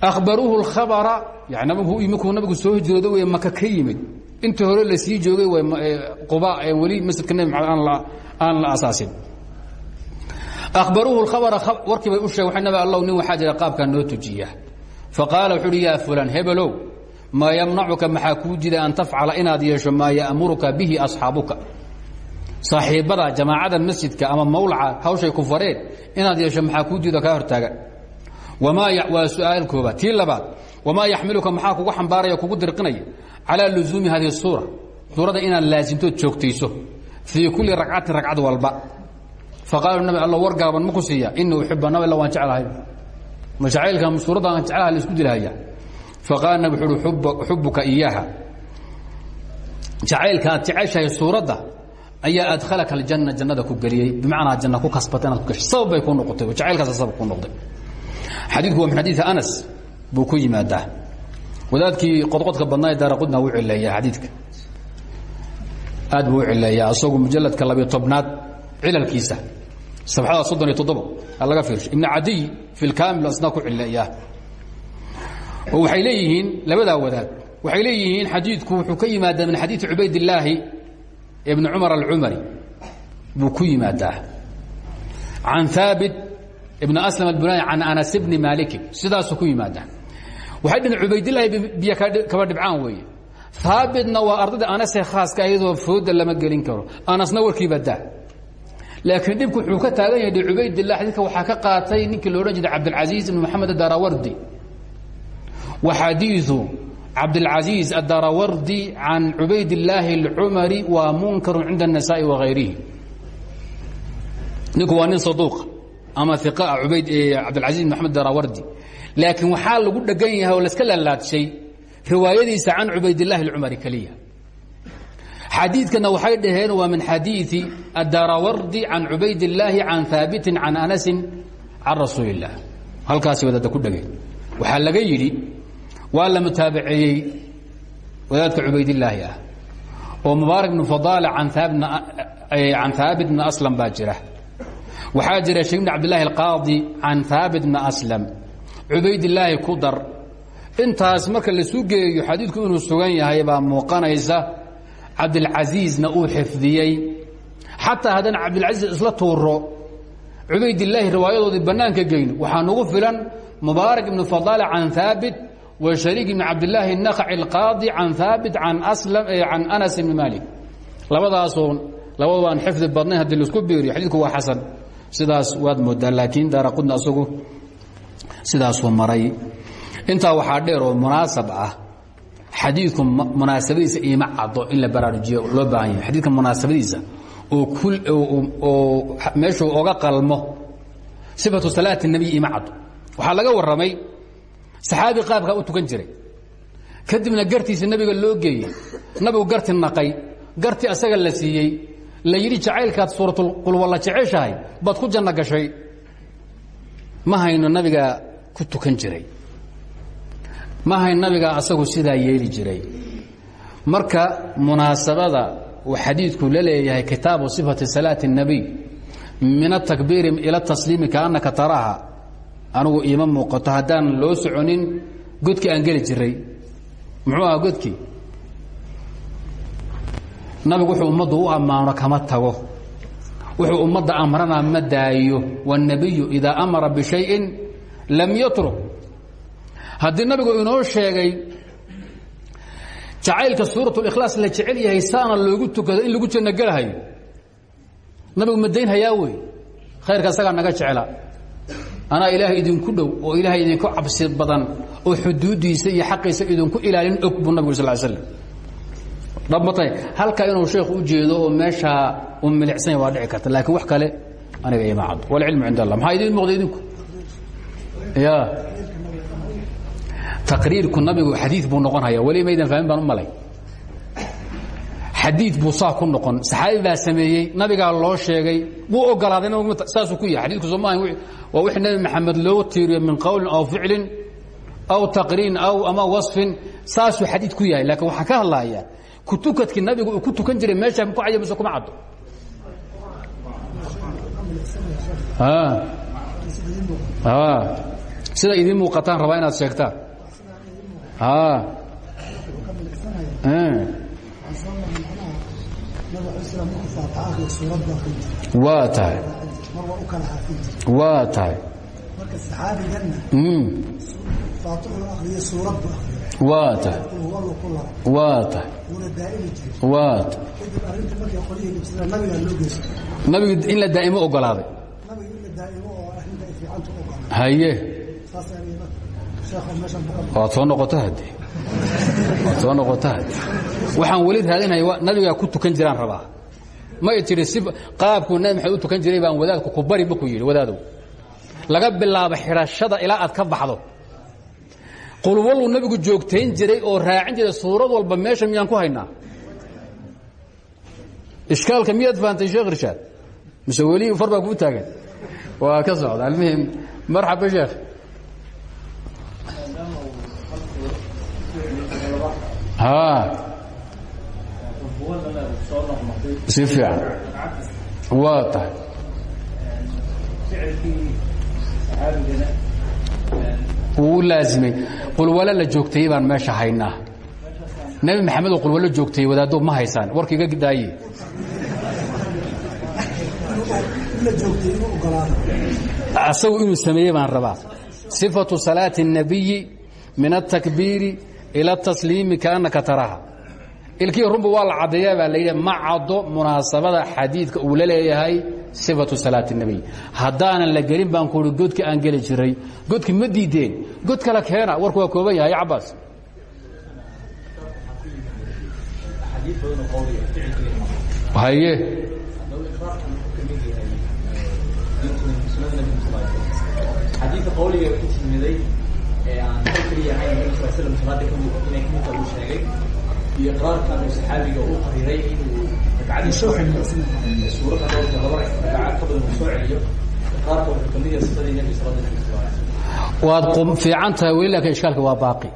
akhbaruuhu اkhabara yani markuu nabigu soo hijroodo wey maka ka yimid inta hore la sii joogay quba ee weli masjidka nebi maxamed aan la asaasin akhbaruuhu khabara warkii bay u sheeg nab allow nin waxaa jira qaabkaa noo tujiya faqaala wuxu uhi yaa fulan hebelow maa yamnacuka maxaa kuu dida an tafcala inaad yeesho maa yaamuruka bihi asxaabuka saaxiibbada jamaacada masjidka ama mawlaca hawshay ku fareen inaad yeesho maxaa kuu diido kaa hortaaga? Waa su'aal koobaad tii labaad wamaa maxaa kugu xambaaraya kugu dirqinaya? Calaa luzuumi hadihi suura suuradda inaad laasimtood joogtayso fii kulli ragcatin ragcad walba. Faqaala nabi alla war gaaban ma ku siiya? Ini uxiba nab illa waan jeclahay. Ma jacaylka suuradda aan jeclaha la isku dilahaya. Faqaala nabi wuxu uhi xubuka iyaaha. Jacaylka aad ayaa adkhalaka aljanna jannada ku geliyey. Bimacnaa janna ku kasbata inaad ku gasho sabab bay kuu noqotay. Jacaylkaasa sabab kuu noqday. Xadiidku waa min xadiidi anas. Buu ku yimaadaa. Wadaadkii qodqodka badnaa ee daaraqudna wuu cileeyaa xadiidka. Aad buu u cileeyaa isagu mujalladka labiyo tobnaad cilalkiisa. Sabxada soddon iyo toddoba ha laga fiirsho ibn cadiy fi lkaamil isna ku cileeyaa. Oo waxay leeyihiin labadaa wadaad. Waxay leeyihiin xadiidku wuxuu ka yimaadaa min xadiidi cubaydillaahi ibni cumar alcumari buu ku yimaadaa. Can haabit ibn aslam albunani can anas bni maalikin sidaasuu ku yimaadaa. Waxay dhihin cubaydillaahi biyo kaba dhibcaan weeye. Haabitna waa ardayda anasee khaaska iyadoo fooda lama gelin karo. Anasna warkiiba daa. Laakiin dhibku wuxuu ka taagan yahay cubaydillah xadiidka waxaa ka qaatay ninkii lo odhan jiray cabdilcasiis ibn moxamed adarawardi wa xadiiu cabdilcasiis adarawardi can cubaydillaahi اlcumari waa munkaru cinda الnasaai wagayrihi ninku waa nin saduuqa ama iqaa ubayd cabdilcasiis ibn moxamed adarawardi laakiin waxaa lagu dhegan yahay oo laska lalaadshay riwaayadiisa can cubaydillahi اlcumari keliya xadiidkana waxay dhaheen waa min xadiiثi adarawardi can cubaydillaahi can haabitin can anasin can rasuuli اllah halkaasay wadaadda ku dhegeen waxaa laga yidhi waa la mutaabaceeyey wadaadka cubaydillaahi ah. Oo mubaarak bnu fadaala can haabit bni aslam baa jira. Waxaa jira sheekh bn cabdillahi alqaadi can haabit bni aslam. Cubaydillaahi ku intaas marka lasu geeyo xadiidku inuu sugan yahay baa muuqanaysa cabdilcasiisna uu xifdiyey. Xataa haddana cabdilcasiis isla tuuro cubaydillaahi riwaayadoodii bannaanka geyno waxaa nugu filan mubaarak ibnu fadaala can haabit wa shariik ibni cabdillaahi nakaci alqaadi can haabit can can anas ibni malik. Labadaasoo labadaba aan xifdi badnayn haddii la isku beeriyo xadiidku waa xasan. Sidaas waad moodaa laakiin daaraqudna isagu sidaasuu maray. Intaa waxaa dheer oo munaasab ah. Xadiidku munaasabadiisa iima caddo in la baraarujiyo loo baahan yahay. Xadiidka munaasabadiisa oo meeshuu oga qalmo. Sifatu salaati الnabiy iima caddo. Waxaa laga warramay saxaabi qaabkaa u tukan jiray. Kadibna gartiisa nebiga loo geeyey. Nabigu garti naqay garti asaga la siiyey la yidhi jacaylkaad suuratulqulwalla jeceshahay baad ku janno gashay. Ma hayno nabiga ku tukan jiray. Ma hayn nabiga asagu sidaa yeeli jiray. Marka munaasabada uu xadiidku la leeyahay kitaabu sifati salaati الnabiy min atakbiiri ila tasliimi kaannaka taraaha anugu iima muuqato haddaan loo soconin godkii aan geli jiray muxuu ahaa godkii nabigu wuxuu ummaddu u ammaano kama tago wuxuu ummadda amrana ma daayo wالnabiyu idaa amara bishayin lam yatruk haddii nabigu inoo sheegay jacaylka suuraة اlkhlaas la jecel yahay saana loogu tukado in lagu janno gelahayo nabigu ma daynhayaa wey khayrka isagaa naga jecla anaa ilaahay idinku dhow oo ilaahay idinku cabsi badan oo xuduudiisa iyo xaqiisa idinku ilaalin og buu nabig sal slam dhabmatay halkaa inuu sheekhu u jeedo oo meeshaa u milicsanya waa dhici karta laakiin wax kale aniga ima caddo. Walcilmu cind allah. Maxaa idiin muuqda idinku? Ya. Taqriirku nabigu xadiid buu noqon hayaa weli maydan fahmin baan u malay xadiid buu saa ku noqon. Saxaabi baa sameeyey nabigaa loo sheegay wuu ogolaaday saasuu ku yahay. Xadiidku soomaaha waa wixii nebi maxamed loo tiiriyo min qowlin aw ficlin aw taqriin aw ama wasfin saasuu xadiid ku yahay. Laakiin waxaa ka hadlaaya kutukadkii nabigu uu ku tukan jiray meeshaa ku caya mise kuma caddo. Sida idiin muuqataan rabaa inaad sheegtaan waa tahay. Waa tahay. Waa tahay. Waa tahay. Waa nabigu in la daa'imo ogolaaday. Haye. Waad soo noqota hade waad soo noqota hade waxaan weli raadinaya nabigaa ku tukan jiraan rabaa ma tiri si qaabkuu nabi maxamed u tukan jiray baan wadaadku ku bari ma ku yidhi wadaadow laga bilaabo xidhashada ilaa aad ka baxdo. Qulwaluu nabigu joogtayn jiray oo raacin jiray suurad walba meesha miyaan ku haynaa? Ishkaalka miyaad fahamtay sheekh irshaad? Mise weli far baa kuu taagan? Waa ka socda almuhim. Marxaba sheekh si fiican waa tahay wuu laazimay qulwalo la joogtayey baan meesha haynaa nebi maxamed oo qulwalo joogtayey wadaaddo ma haysaan warka iga daaye asagu inuu sameeyey baan rabaa صifaةu salaaةi الnabiyi min الtakbiiri ilى الtasliimi kaannaka taraha ilkihi runba waa la caddeeyaa baa layidhi ma caddo munaasabada xadiidka uu la leeyahay sifatu salaati nebiy haddaanan la gelin baan ku uhi godka aan geli jiray godki ma diideen god kala keena warku waa kooban yahay cabbaas. Haye iyo iqraarkan uu saxaabiga uu qariray inuu ragcadii suuradda dhowrka laba ragcad ka badan uu soo celiyo iqraarka wuxuu ka mid yahay sifadii nabi salada waad fiican tahay weli laakiin ishkaalka waa baaqi.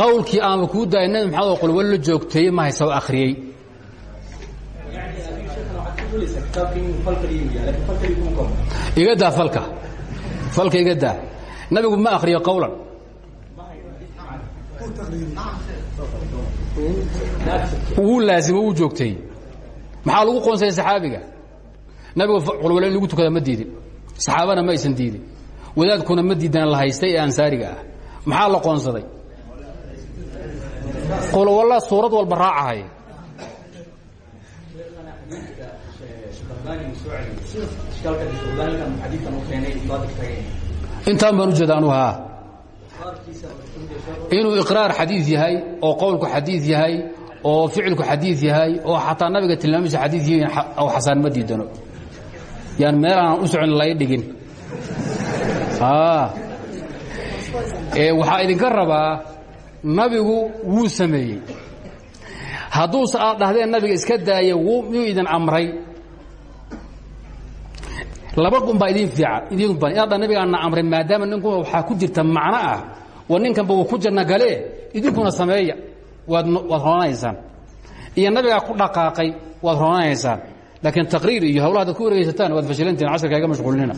Qawlkii aama kuu daaya nabi maxamed oo qulwalo la joogteeyey ma haysa oo akhriyey iga daa alka falka iga daa. Nabigu ma akriyo qawlan wuu laazimo wuu joogtay. Maxaa lagu qoonsayay saxaabiga? Nabigu qulwalo in lagu tukada ma diidin. Saxaabana ma aysan diidin. Wadaadkuna ma diidana la haystay ee ansaariga ah. Maxaa la qoonsaday? Qulwalla suurad walba raacahay intaan baan ujeeda anu haa inuu iqraar xadiid yahay oo qowlku xadiid yahay oo ficilku xadiid yahay oo xataa nabiga tilmaamiisa xadiid yihiin oo xasaan ma diidano. Yaan meel aanan u socon lay dhigin. Waxaa idinka rabaa nabigu wuu sameeyey. Hadduuse aad dhahdeen nabiga iska daaya miyuu idin amray laba un baa idin fiican idin ban inaad nabigaana amray maadaama ninku waxaa ku jirta macno ah wa ninkanba uu ku janna galee idinkuna sameeya. Waad waad roonanaysaan iyo nabigaa ku dhaqaaqay waad roonanaysaan laakiin taqriir iyo hawlaha adaad ku wareegaysataan waad fashilantihin casharka iga mashquulinina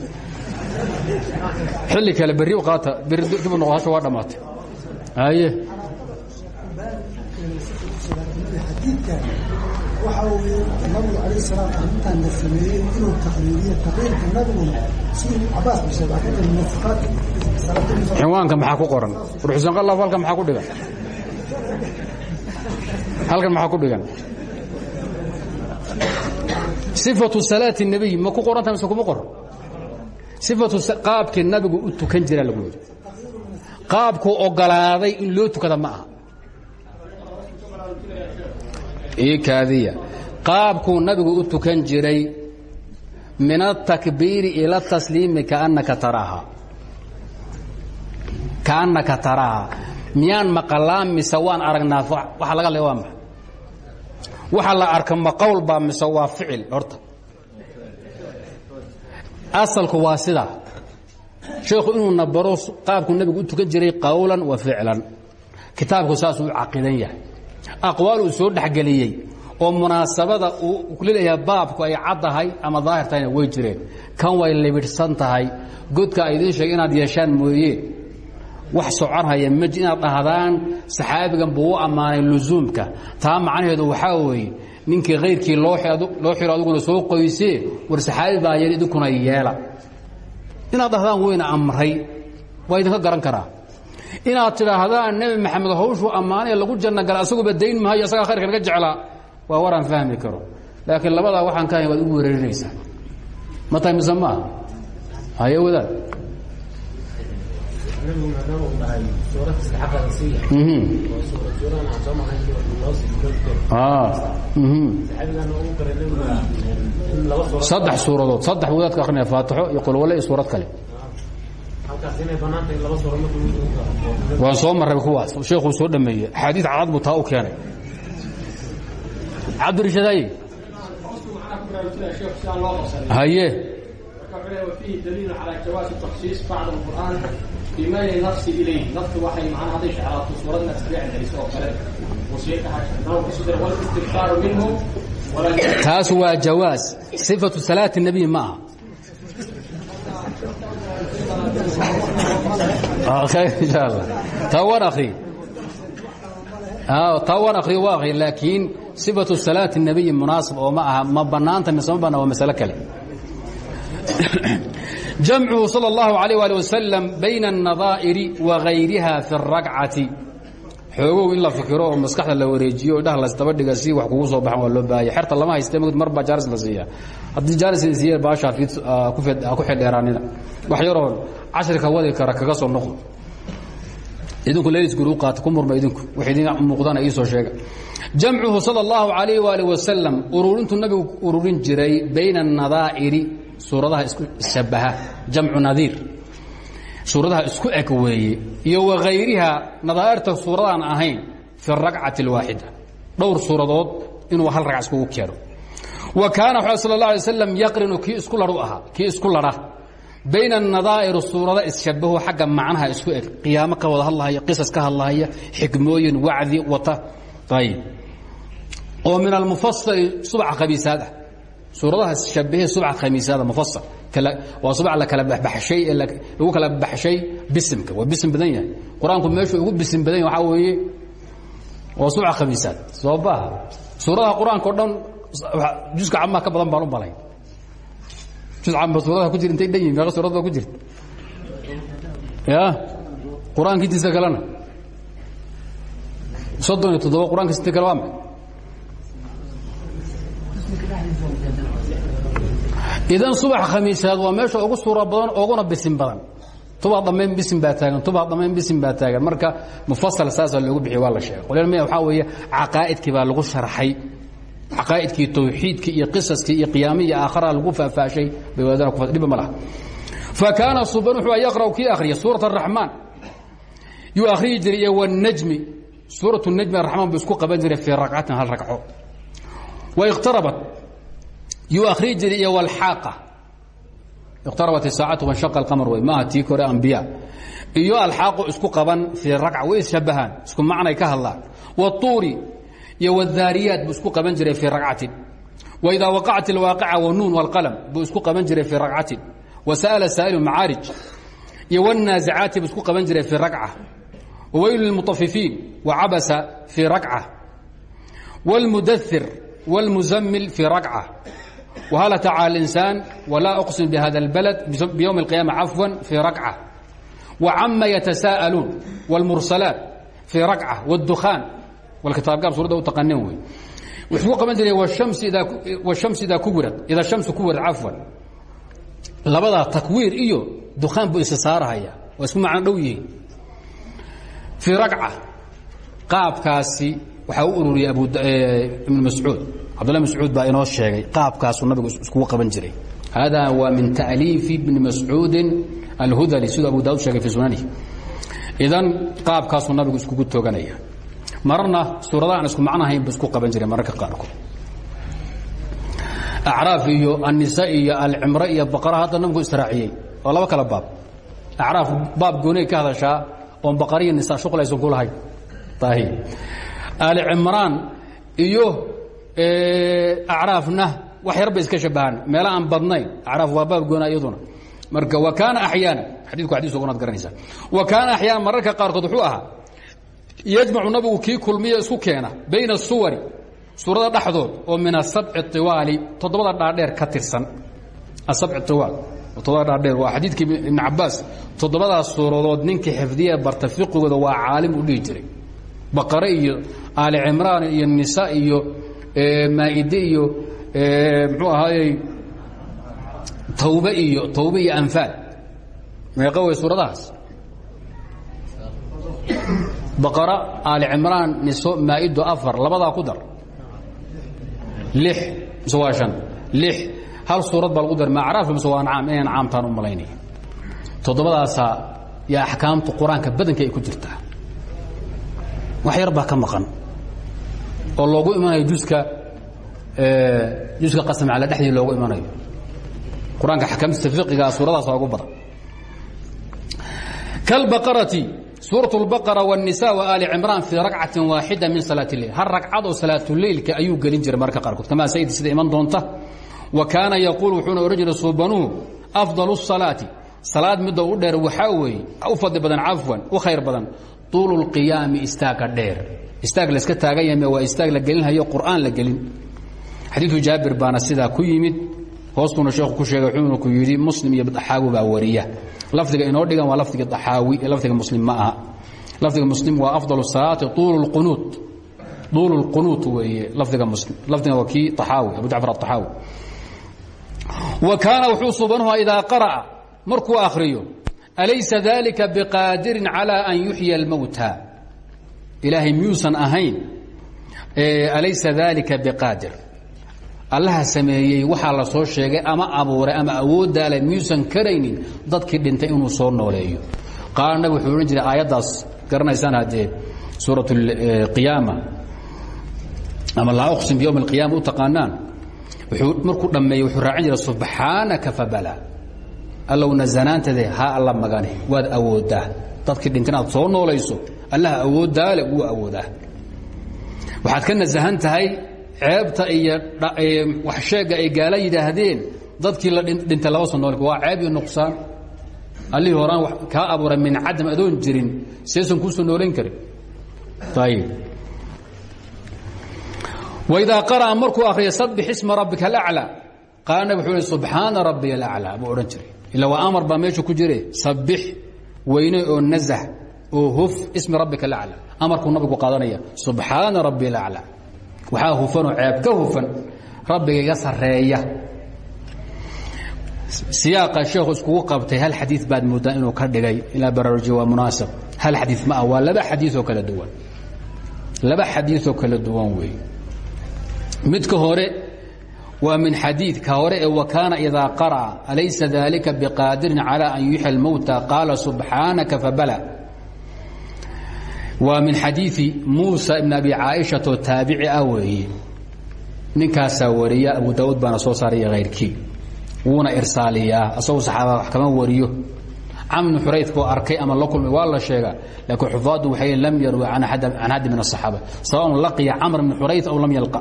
xilli kale berri u qaata berri dib u noqo hasha waa dhammaatay. Haye waxa uu nabigu calayh salaam arrintan la sameeyey inuu taqriiriyo taqriirka nabiguna siduu cabaas salaatinada cinwaanka maxaa ku qoran? Ruxusan qalaf halkan maxaa ku dhigan? Halkan maxaa ku dhigan? Sifatu salaati الnabiy ma ku qoranta mise kuma qoran? Sifatu qaabkii nabigu u tukan jira lagu yidhi. Qaabkuu in loo tukada ma aha io kaadiya. Qaabkuu nabigu u tukan jiray min aلtakbiiri ila tasliimi kaanaka taraaha kaannaka taraaha miyaan maqalaa mise waan aragnaa waxa laga le waa maa waxa la arka ma qowl baa mise horta. Asalku waa sidaa sheekhu inuuna baro qaabkuu nabigu u tukan jiray qowlan wa ficlan. Kitaabku saasuu u yahay aqwaal uu soo dhexgeliyey oo munaasabada uu leeyahay baabku ay caddahay ama daahir tahayna way jireen. Kan way libidhsan tahay. Godka a idiin sheegay inaad yeeshaan mooye. Wax soconhaya mji inaad dhahdaan saxaabigan buu u ammaanay lusuumka taa macnaheedu waxaa weeye ninkii kayrkii loo xiro adiguna soo qoysee war saxaabi baa yeel idinkuna yeela. Inaad dhahdaan weyna amray waa idinka garan karaa inaad tidhaahdaan nebi maxamed hawshuu ammaanay lagu janno gala asaguba dayn mahayo asagaa khayrka naga jeclaa waa waraan fahmi karo. Laakiin labadaa waxaan ka hayn waad ugu weerarinaysaa ma tahay mise maa haye wadaad. Saddex suuradood saddex wadaadka akrinaya faatixo iyo qolwale iyo suurad kale waan soo marray kuwaas sheekuu soo dhameeyey axaadiid cadad buu taa u keenay cabdirashadaye haye فيه دليل على جواز تخصيص بعض القرآن بما ينفس إليه نفس وحي معنى هذه شعارات سورة تسبيع الحديث وكذا وصيتها شهر والاستغفار منه ولا taas waa jawaas صifaةu salaaة النabiy taa waan akriy taa waan akriyo waa akriy laakiin صifaةu salaaة الnabiyi munaasib oo ma aha ma banaanta mise ma bana waa masalo kale jamcuhu salى اllahu عalيه ali wasalam bayna الnadaa'iri wa gayriha fi الragcati xoogow in la fikiro oo maskaxda la wareejiyo o dhah lasdaba dhiga si wax kugu soo baxan waa loo baahaya xerta lama hayste md mar baa jaaris la siiya haddii jaaris la siiya baashaa ku xidheeraanina waxyaroon cashirka wadi kara kaga soo noqo idinku lelisguur u qaata ku murma idinku. Wax idin muuqdana iisoo sheega. Jamcuhu sala allahu calayh waalih wasalam ururintu nabigu ururin jiray bayna anadaa'iri suuradaha isku shabaha jamcu nadiir. Suuradaha isku eg weeye iyo wa hayriha nadaa'irta suuradaan ahayn fi rakcati alwaaxida. Dhowr suuradood inuu hal ragc iskugu keeno. Wa kaana sal la alay waslam yaqrinu kii isku ladh u ahaa isku ladha bayna الnadaa'ir suurada isshabahu xagga macnaha isku eg. Qiyaamo ka wada hadlahaya qisas ka hadlahaya xikmooyin wacdi wata. Ayb oo min almufasali subca khamiisaad ah suuradaha shabahe subca khamiisaada mufasal waa subc la kala baxshay ee lagu kala baxshay bisimka. Waa bisim badan yahay. Qur'aanku meeshuu ugu bisim badan yahay waxaa weeye waa subca khamiisaad. Soo baaha suuradaha qur'aanka o dhan juska camaa ka badan baan u balay jus camba suuradaha ku jir intay dhan yihiin meeqa suurad baa ku jirta ya? Qur'aanka intiisa kalena soddon iyo toddoba qur'aanka inta kale waa ma idan subax khamiisaad waa meesha ugu suura badan oguna bisin badan. Tubaa dhammayn bisin baa taagan tubaa dhammayn bisin baa taagan. Marka mufasal saasaa loogu bixiy waa la sheegay. Qolyan maya waxaa weeye caqaa'idkii baa lagu sharxay caqaa'idkii tawxiidkii iyo qisaskii iyo qiyaamii iyo aakharaha lagu faahfaashay bay wadaadana ku dhiba ma laha fa kaana suban wuxuu yaqra'u kii akhriya suurat araxmaan yuu akhriyi jiray iyo wanajmi suurat najmi araxmaan buu isku qaban jiray fii ragcatin hal ragco wa iqtarabat yuu akhriyi jiray iyo wlxaaqa iqtarabat isaacatu wanshaqa alqamar wey maaha tii kore ambiya iyo alxaaqu isku qaban fii ragca way isshabahaan isku macnay ka hadlaan. Watuuri iyo wadaariyaat buu isku qaban jiray fii ragcatin waidaa waqacat alwaaqica wanuun wاlqalm buu isku qaban jiray fii ragcatin wasa'ala saa'ilu macaarij iyo wاnaazicaati buu isku qaban jiray fii ragca waweylu lilmutafifiin wacabasa fii ragca wاlmudaثir wاlmuzammil fii ragca وhal atacى الإnsaan وlaa أqsim bhada الbalد bywم القiyamة cafوا fii ragcة وcama yatasaءaluun wاlmursalaat fii ragcة wاdukhaan walkitaabgaab suuradda u taqanin wey wuxuu qaban jiray washams idaa kuwirad ida shamsu kuwirad cafwan labadaa takwiir iyo dukhaan buu isa saarahaya waa isku macno dhow yihiin. Fii ragca qaabkaasi waxaa u ururiyay abu ibnu mascuud. Cabdullah mascuud baa inoo sheegay qaabkaasuu nabigu iskugu qaban jiray. Hada waa min ta'liifi bni mascuudin alhudali siduu abu daud sheegay fii sunanihi idan qaabkaasuu nabigu iskugu tooganaya mararna suuradaha aan isku macnahayn bu isku qaban jiray mararka qaarkood acraaf iyo annisa iyo alcimre iyo baqara hadda nabigu israaciyey waa laba kala baab. Acraaf baab goonay ka hadashaa oon baqariya nisa shuqlaysan ku lahayn. Ayib aali cimraan iyo acraafna wax yar bay iska shabahaan meela aan badnayn. Acraaf waa baab goona iyaduna. Marka wa kaana axyaana. Xadiidku xadis ogonaad garanaysaa wa kaana axyaana mararka qaarkood wuxuu ahaa yajmacu nabigu kii kulmiya isku keena bayna suwari suurada dhexdood oo min asabci iwaali toddobada dhaadheer ka tirsan. Asabci iwaal toddobada dhaadheer waa xadiidkii ibn cabaas toddobadaas suuradood ninkii xifdiya barta fiqigooda waa caalim u dhihi jiray. Iyo aali cimraan iyo nisa iyo maaide iyo muxuu ahaayey tawbe iyo tawbe iyo anfaal. Meeqa wey baqara aali cimraan niso maa'ido afar labadaa ku dar. Lix mise waa shan. Lix hal suurad baa lagu dar. Ma acraaf mise waa ancaam inay ancaamtaan u malaynaya. Toddobadaasaa yaa axkaamta qur'aanka badanka ay ku jirtaa. Wax yar baa ka maqan. Oo loogu imanayo juska juska qasam cala dhexdii loogu imanayo. Qur'aanka axkaamtiisa fiqigaa suuradaas waa ugu badan. Kalbaqarati suuraة الbaqara والnisa وaali cimraan fii rakcati waaxida min salaaة اleil hal ragcadoo salaatuleilka ayuu gelin jiray marka qaarkood kamaa sayid sida iman doonta wa kaana yaquul wuxuuna odhan jiray suubanuhu afضal الصalaati salaad midda u dheer waxaa weeye u fadli badan cafwan u khayr badan طuulu الqiyaami istaaga dheer istaag layska taagan yahay waa istaag la gelinhayo qur'aan la gelin xadiiثu jaabir baana sidaa ku yimid hoostuuna sheekhu ku sheegay wuxuuna ku yidhi muslim iyo daxaawi baa wariya lafdiga inoo dhigan waa lafdiga daxaawi ee lafdiga muslim ma aha lafdiga muslim waa afضal الsalaati طuul اlqunuut طuul اlqunuut weeye lafdiga muslim lafdiga waa kii طaxaawi abu jacfar aلطaxaawi wa kaana wuxuu subanuha idaa qara'a markuu akhriyo alaysa dalika biqaadirin calى an yuxya اlmowta ilaahay miyuusan ahayn alaysa dalika biqaadir allaha sameeyey waxaa la soo sheegay ama abuuray ama awooddaa leh miyuusan karaynin dadkii dhintay inuu soo nooleeyo. Qaala wuxuu odhan jiray aayaddaas garanaysaan haddee suurat اqiyaama ama laa uqsim biyowm اlqiyaama u taqaanaan. Wuxuu markuu dhammeeyey wuxuu raacin jiray subxaanaka fabala allow nasanaantade ha alla magane waad awooddaa dadkii dhinta inaad soo noolayso allaha awooddaa leh wuu awoodaa. Waxaad ka nasahan ceebta iyo waxsheegga ay gaala yidhaahdeen dadkii la dhintay laba soo nool waa ceeb iyo nuqsaan. Allihii horaan kaa abuuray min cadam adoon jirin seesan kuusoo noolayn karin. Ayib waidaa qara'a markuu akhriya sabix isma rabbika alaclaa qaala nabig wuxuu hi subxaana rabbiy alaclaa buu odhan jiray. Ila waa amar baa meesha ku jire sabix weyne oo nazah oo huf ismi rabbika alaclaa amarkuu nabigu qaadanaya subxaana rabbiy alaclaa waxaa hufanoo ceeb ka hufan rabbiga iga sareeya siyaaqa sheekhu iskugu qabtay hal xadii baad moodaa inuu ka dhigay ilaa baraaruji waa munaasab. Hal xadii ma ah waa laba xadiioo kala duwan. Laba xadiioo kala duwan wey midka hore waa min xadiidka hore ee wakaana idaa qara'a alaysa dalika biqaadirin calى an yuxya اlmowta qaala subxaanaka fabala waa min xadiii muusa ibn abi caaishato taabici ah weeye. Ninkaasaa wariya abu daauud baana soo saaraya hayrkii wuuna irsaaliyaa asagoo saxaaba wax kama wariyo. Cam ibn xuraydkoo arkay ama la kulmay waa la sheegaa laakiin xufaadu waxay lam yarwi can axadi min asaxaaba sawaun laqiya camr ibn xurayd aw lam yalqa.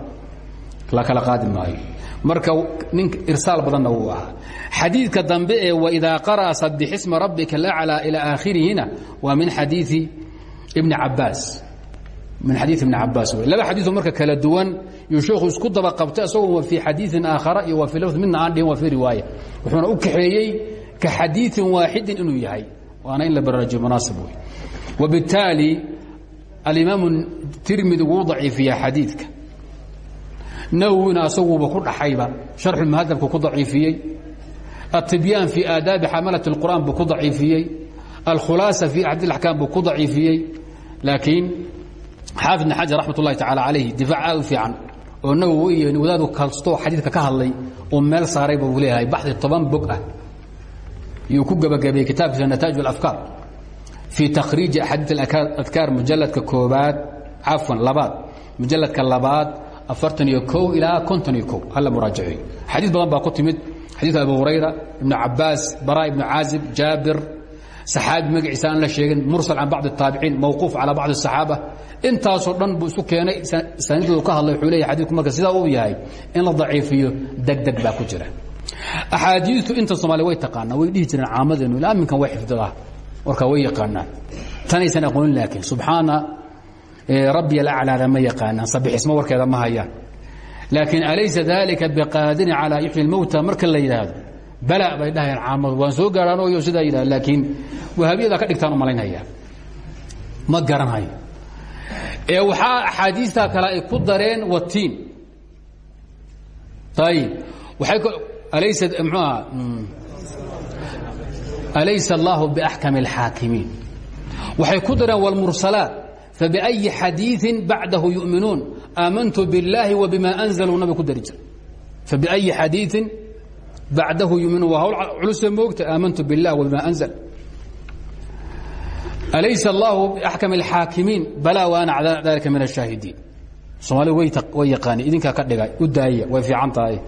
La kala qaadi maayo. Marka nin irsaal badanna wuu ahaa. Xadiidka dambe ee waidaa qara'a sabix isma rabbika laclaa ilaa aakhirihina waa min xadiii ibn cabaas min xadii ibni cabaas wey laba xadiioo marka kala duwan yuu sheekhu isku daba qabtay isagoo wa fii xadiiin aakhara iyo wa fii lafd midna aan dhihin wa fii riwaaya wuxuuna u kaxeeyey ka xadiiin waaxidin inuu yahay waana in la baraajiyo munaasib wey wabittaali alimaamu tirmidi wuu daciifiya xadiidka nawowina asaguuba ku dhaxayba sharxulmuhadabku ku daciifiyey الtibyaan fii aadaabi xamalaة الqur'an buu ku daciifiyey alkhulaasa fii axad اaxkaam buu ku daciifiyey laakiin xaafid bn xajar raxmat ullahi tacaala calayhi difaac aad u fiican oo nawowi wadaadu kastoo xadiidka ka hadlay oo meel saaray buu leeyahay baxdi toban bog ah. Yuu ku gebagabeeyey kitaabkiisa nataaj اafkaar fii takhriiji axaadiid adkaar mujaladka koobaad cafwan labaad. Mujaladka labaad afartan iyo ko ilaa konton iyo ko hala muraajaceeyo xadiis badan baa ku timid xadiiث abu hurayra ibn cabaas bara ibn caazib jaabir saxaabi magaciisa aan la sheegin mursal can bacd taabiciin mawquuf calaa bacd saxaaba. Intaasoo dhan buu isu keenay saniidoodu ka hadlay wuxuu leeya xadiidku marka sidaa uu yahay in la daciifiyo degdeg baa ku jira. Axaadiistu inta soomaalia way taqaanaan way dhihi jireen caamadeenu ilaa aminkan waa xifdadah warkaa way yaqaanaan. Tanaysan aqoonin laakiin subxaana rabbi alaclaana ma yaqaanaan sabixismo warkeeda ma hayaan. Laakiin alaysa dalika biqaadirin calaa yuxyi lmowta marka la yidhaahdo bala bay dhahayaan caamadu waan soo gaaraanoyo sidaa yidhahd laakiin wahaabiyada ka dhigtaan u malaynaya ma garanhayo ee waxaa axaadiista kale ay ku dareen watiin ayib waay alaysa mxuuaha alaysa allahu biaxkami اlxaakimiin waxay ku dareen wاlmursalaat fabiأyi xadiiثi bacdahu yu'minuun aamantu biاllaahi wbima anzaluu nabig ku dari jira fabiأyi xadiiثi bacdahu yuminuun waa hawl culuse moogta aamantu biاllah wbima anzl alaysa allahu biaxkam اlxaakimiin balaa waana cala dalika min الshaahidiin soomaalidu way yaqaaniin idinkaa ka dhigay u daaya way fiican tahay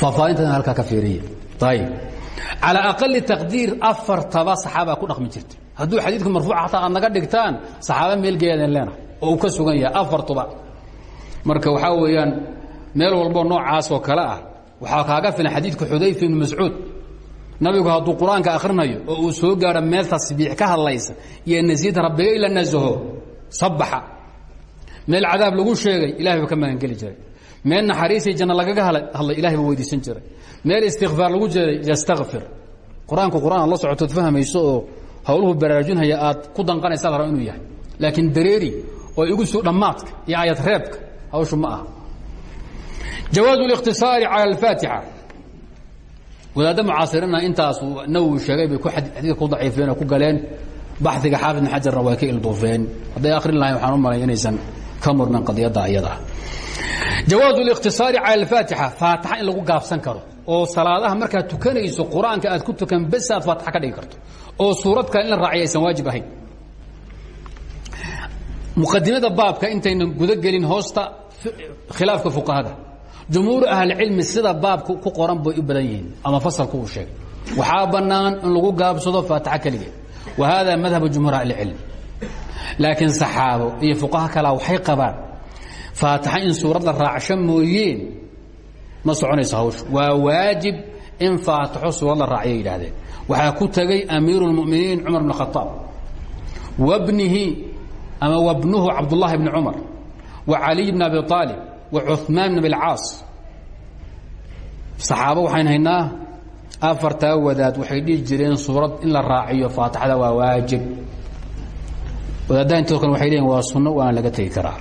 faahfaahintan halkaa ka fiiriya ayib calى aqali taqdiir afartaba saxaabaa ku dhaqmi jirta hadduu xadiidku marfuuca hataa aad naga dhigtaan saxaaba meelgeedan leenahay oo uu ka sugan yahay afartuba marka waxaa weeyaan meel walboo noocaas oo kale ah waxaa kaaga filan xadiidka xudayfa ibnu mascuud. Nabigu hadduu qur'aanka akhrinayo oo uu soo gaadho meel tasbiix ka hadlaysa iyo nasiid rabbiga ila nasaho sabaxa meel cadaab lagu sheegay ilahay buu ka magangeli jiray. Meel naxariisii janno lagaga hadlay ilahay buu weydiisan jiray. Meel istikfaar lagu jeeday yastakfir qur'aanku qur'aan la socotood fahmayso oo hawluhu baraarujinhaya aad ku danqanaysa la inuu yahay. Laakiin dareeri oo igu suu dhammaadka iyo ayad reebka hawshu ma aha jawaaز الاkhtiصaari calى الfaatixa wadaadda mucaasiriina intaas nawowi sheegay bay xadiidka ku daciifeen oo ku galeen baxiga xaafid bn xajarna way ka ilduufeen hadday akrin lahayn waxaan u malay inaysan ka murmin qadiyadda ayada jawaaز الاkhtiصaari calى الfaatixa faataxa in lagu gaabsan karo oo salaadaha markaad tukanayso qur-aanka aad ku tukan bes aad faataxa ka dhigi karto oo suurad kale in la raaciya aysan waajib ahayn muqadimada baabka intaynan guda gelin hoosta khilaafka fuqahada jumhuuru ahlicilmi sida baabka ku qoran bay u badan yihiin ama fasalku uu sheegay. Waxaa bannaan in lagu gaabsado faataxa keligeed wa hada madhabu jumhuur ahlicilm laakiin saxaabo iyo fuqaha kalea waxay qabaan faataxa in suurad la raacsho mooyeen ma soconayso hawshu. Waa waajib in faataxo suurad la raaciyo yidhaahdeen. Waxaa ku tegey amiiru اlmuminiin cumar bn khaaab wabnihi ama wabnuhu cabdullahi bni cumar wa caliy bn abi aalib wa cuثmaan bn abilcaas saxaabo waxayn haynaa afartaa wadaad waxay dhihi jireen suurad in la raaciyo faatixada waa waajib wadaadaha intoo kale waxay leeyiin waa sunno waana laga tegi karaa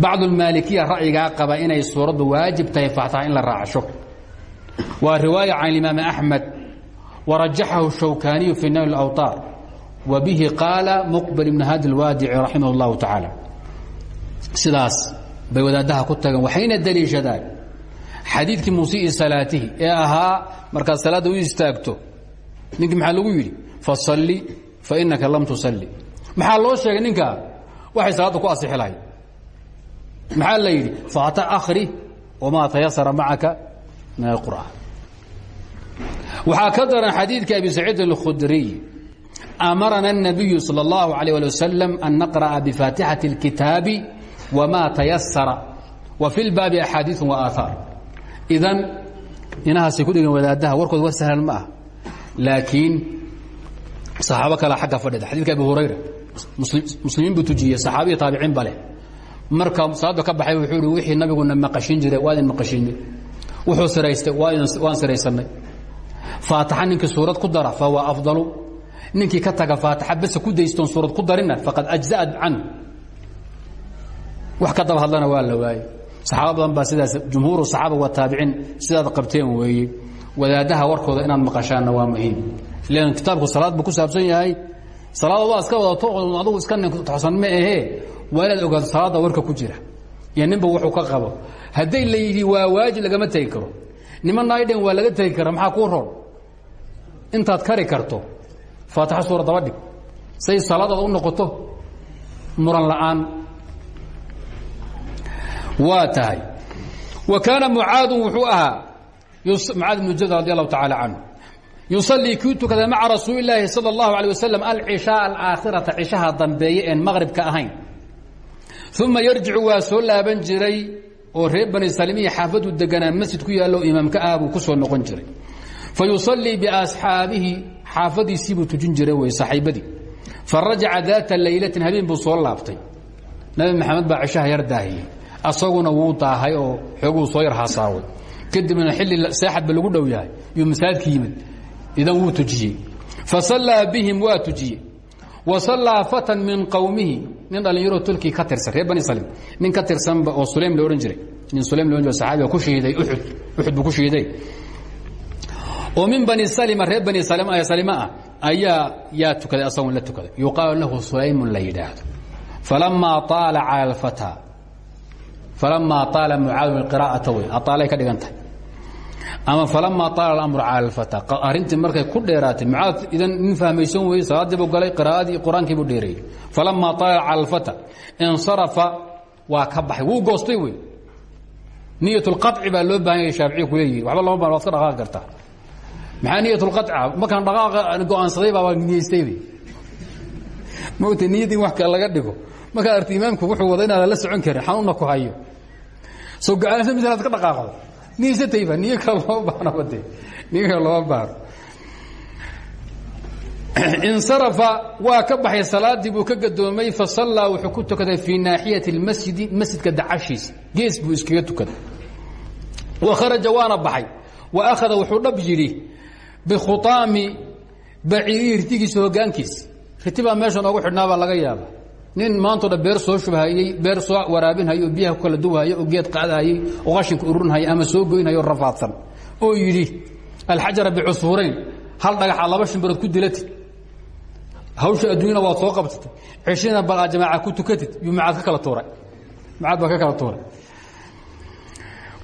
bacdu اlmaalikiya ra'yigaa qaba inay suuraddu waajib tahay faatixa in la raacsho waa riwaaya can imaam axmed warajaxahu shawkaniyu fi nayl اawطaar wa bihi qaala muqbil ibn hadi اlwaadici raximah اllahu tacaala sidaas bay wadaadaha ku tageen waxayna daliishadaan xadiidkii musii salaatihi ee ahaa markaad salaadda u istaagto ninkii maxaa lagu yidhi fasalli fainaka lam tusalli maxaa loo sheegay ninkaa waxay salaadda ku asixi lahayd maxaa la yidhi faata akhri wamaa tayasara macaka min alqur'aan waxaa ka daran xadiidka abi saciid اlkhudriy amarana الnabiyu salى اllahu عalيه alي wasalam an naqra'a bifaatixati اlkitaabi wma tayasara wa fi lbaabi axaadiiu waaahaar idan inahaasay ku dhigeen wadaadaha warkood war sahlan ma ah laakiin saxaabo kale xagga fadhida xadidka abi hurayra muslimiin buu tujiyey marka salaada ka baxay wuxuu ihi wixii nabiguna maqashin jiray waa idin maqashinay wuxuu siraystay waan siraysanay faataxa ninkii suurad ku dara fahuwa afdalu ninkii ka taga faataxa bese ku daystoon suurad ku darina faqad ajza'at canhu wax ka daba hadlana waa la waayey. Saxaaba badan baa sidaas jumhuuru saxaaba wa taabiciin sidaad qabteen weeye wadaadaha warkooda inaad maqashaanna waa muhiim. Lan kitaabku salaad buu ku saabsan yahay. Salaada waa iska wadato adugu iska toxsan ma ahee waa inaad ogaato salaada warka ku jira. Iyo ninba wuxuu ka qabo. Hadday la yidhi waa waajib lagama tegi karo. Nimanna ay dhen waa laga tegi kara maxaa kuu roon? Intaad kari karto. Faataxa suura daba dhig. Say salaadaada u noqoto. Muran la'aan waa tahay. Wa kaana mucaadu wuxuu ahaa mucaad ibnu jabal radi allahu tacaala canhu yusalii kii tukada maca rasuuli illaahi sala allahu alay wasalam alcishaa alaakhirata cishaha dambeeye een maqribka ahayn. Uma yarjicu waa soo laaban jiray oo reer bani salimiya xaafaduu deganaa masjid ku yaallo imaamka ah buu ku soo noqon jiray. Fa yusallii biasxaabihi xaafadiisiibuu tujin jiray wey saaxiibadii fa rajaca asaguna wuu daahay oo xooguu soo yar haasaaway kadibna xilli seexadba lagu dhow yahay. Yuu masaajidka yimid. Idan wuu tujiyey. Fa sallaa bihim waa tujiyey. Wa sallaa fatan min qowmihi nin dhallinyaro tulkii ka tirsan reer bani salim. Nin ka tirsanba oo sulaym la odhan jiray. Nin sulaym la odhan jiray saxaabiga ku shahiiday uxud uxud buu ku shahiiday oo min bani salima reer bani salima ah ayaa yaa tukaday asagoon la tukaday. Yuqaalu lahu sulaymun la yidhaahdo. Falamaa طaala cala alfataa falamaa طaala mucaadun qiraa'ata wey aaalay ka dhigan tahay ama falamaa طaala اlamru cala alfataa arrintii markay ku dheeraatay mucaad idan nin fahmaysan weye salaadii buu galay qiraa'adii qur-aankii buu dheereeyey falamaa طaala cala alfata insarafa waa ka baxay wuu goostay wey niyat اlqaطci baa loo baahan yahay shaaficiya ku leeyihin waxba lama baan waad ka dhaqaaqi kartaa maxaa niyat اlqaطca markaan dhaqaaqa go-aansaday baa waa niyeystay mogta niyad in wax kale laga dhigo markaad arti imaamku wuxuu wada inaadan la socon karin xanuunna ku hayo. Soo go'aansa mis inaad ka dhaqaaqdo niyeysatayba niyo kale looma baahno bade niyo kale looma baahno insarafa waa ka baxay salaadii buu ka gadoomay fasallaa wuxuu ku tukaday fii naaxiyati اlmasjidi masjidka dacashiisa gees buu iskaga tukaday. Wa kharaja waana baxay. Wa akhada wuxuu dhab yidhi bikhutaami baciirihi irtigiisa hogaankiisa ritibaa meesha noogu xidhnaa baa laga yaaba nin maantao dhan beer soo shubhayey beer soo waraabinhayo oo kala duwhayo oo geed qaadahayey oo qashinka ururinhaya ama soo goynhayo oo rafaadsan. Oo yidhi alxajara bicusuurayn hal dhagaxa laba shimbirood ku dilatid. Hawsha adduunyana waad soo qabsatay ceshina bal aad ku tukatid. Yuu macaad ka kala tuuray macaad baa ka kala tuuray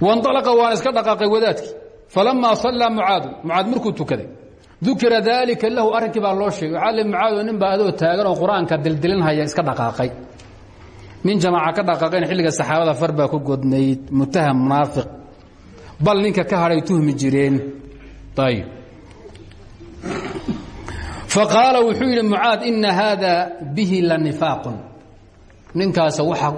wanalaqa waana iska dhaqaaqay wadaadkii. Falamaa sallaa mucaadu mucaad markuu tukaday dukira daalika lahu arrinkii baa loo sheegay. Le mucaado nin baa adoo taagan oo qur'aanka dildilinhaya iska dhaqaaqay. Nin jamaaca ka dhaqaaqayna xilliga saxaabada far baa ku godnayd. Mutaham munaafiq. Bal ninka ka hadhay tuhmi jireen. Ayb faqaala wuxuu yidhi mucaad ina haada bihi la nifaaqun. Ninkaas waxa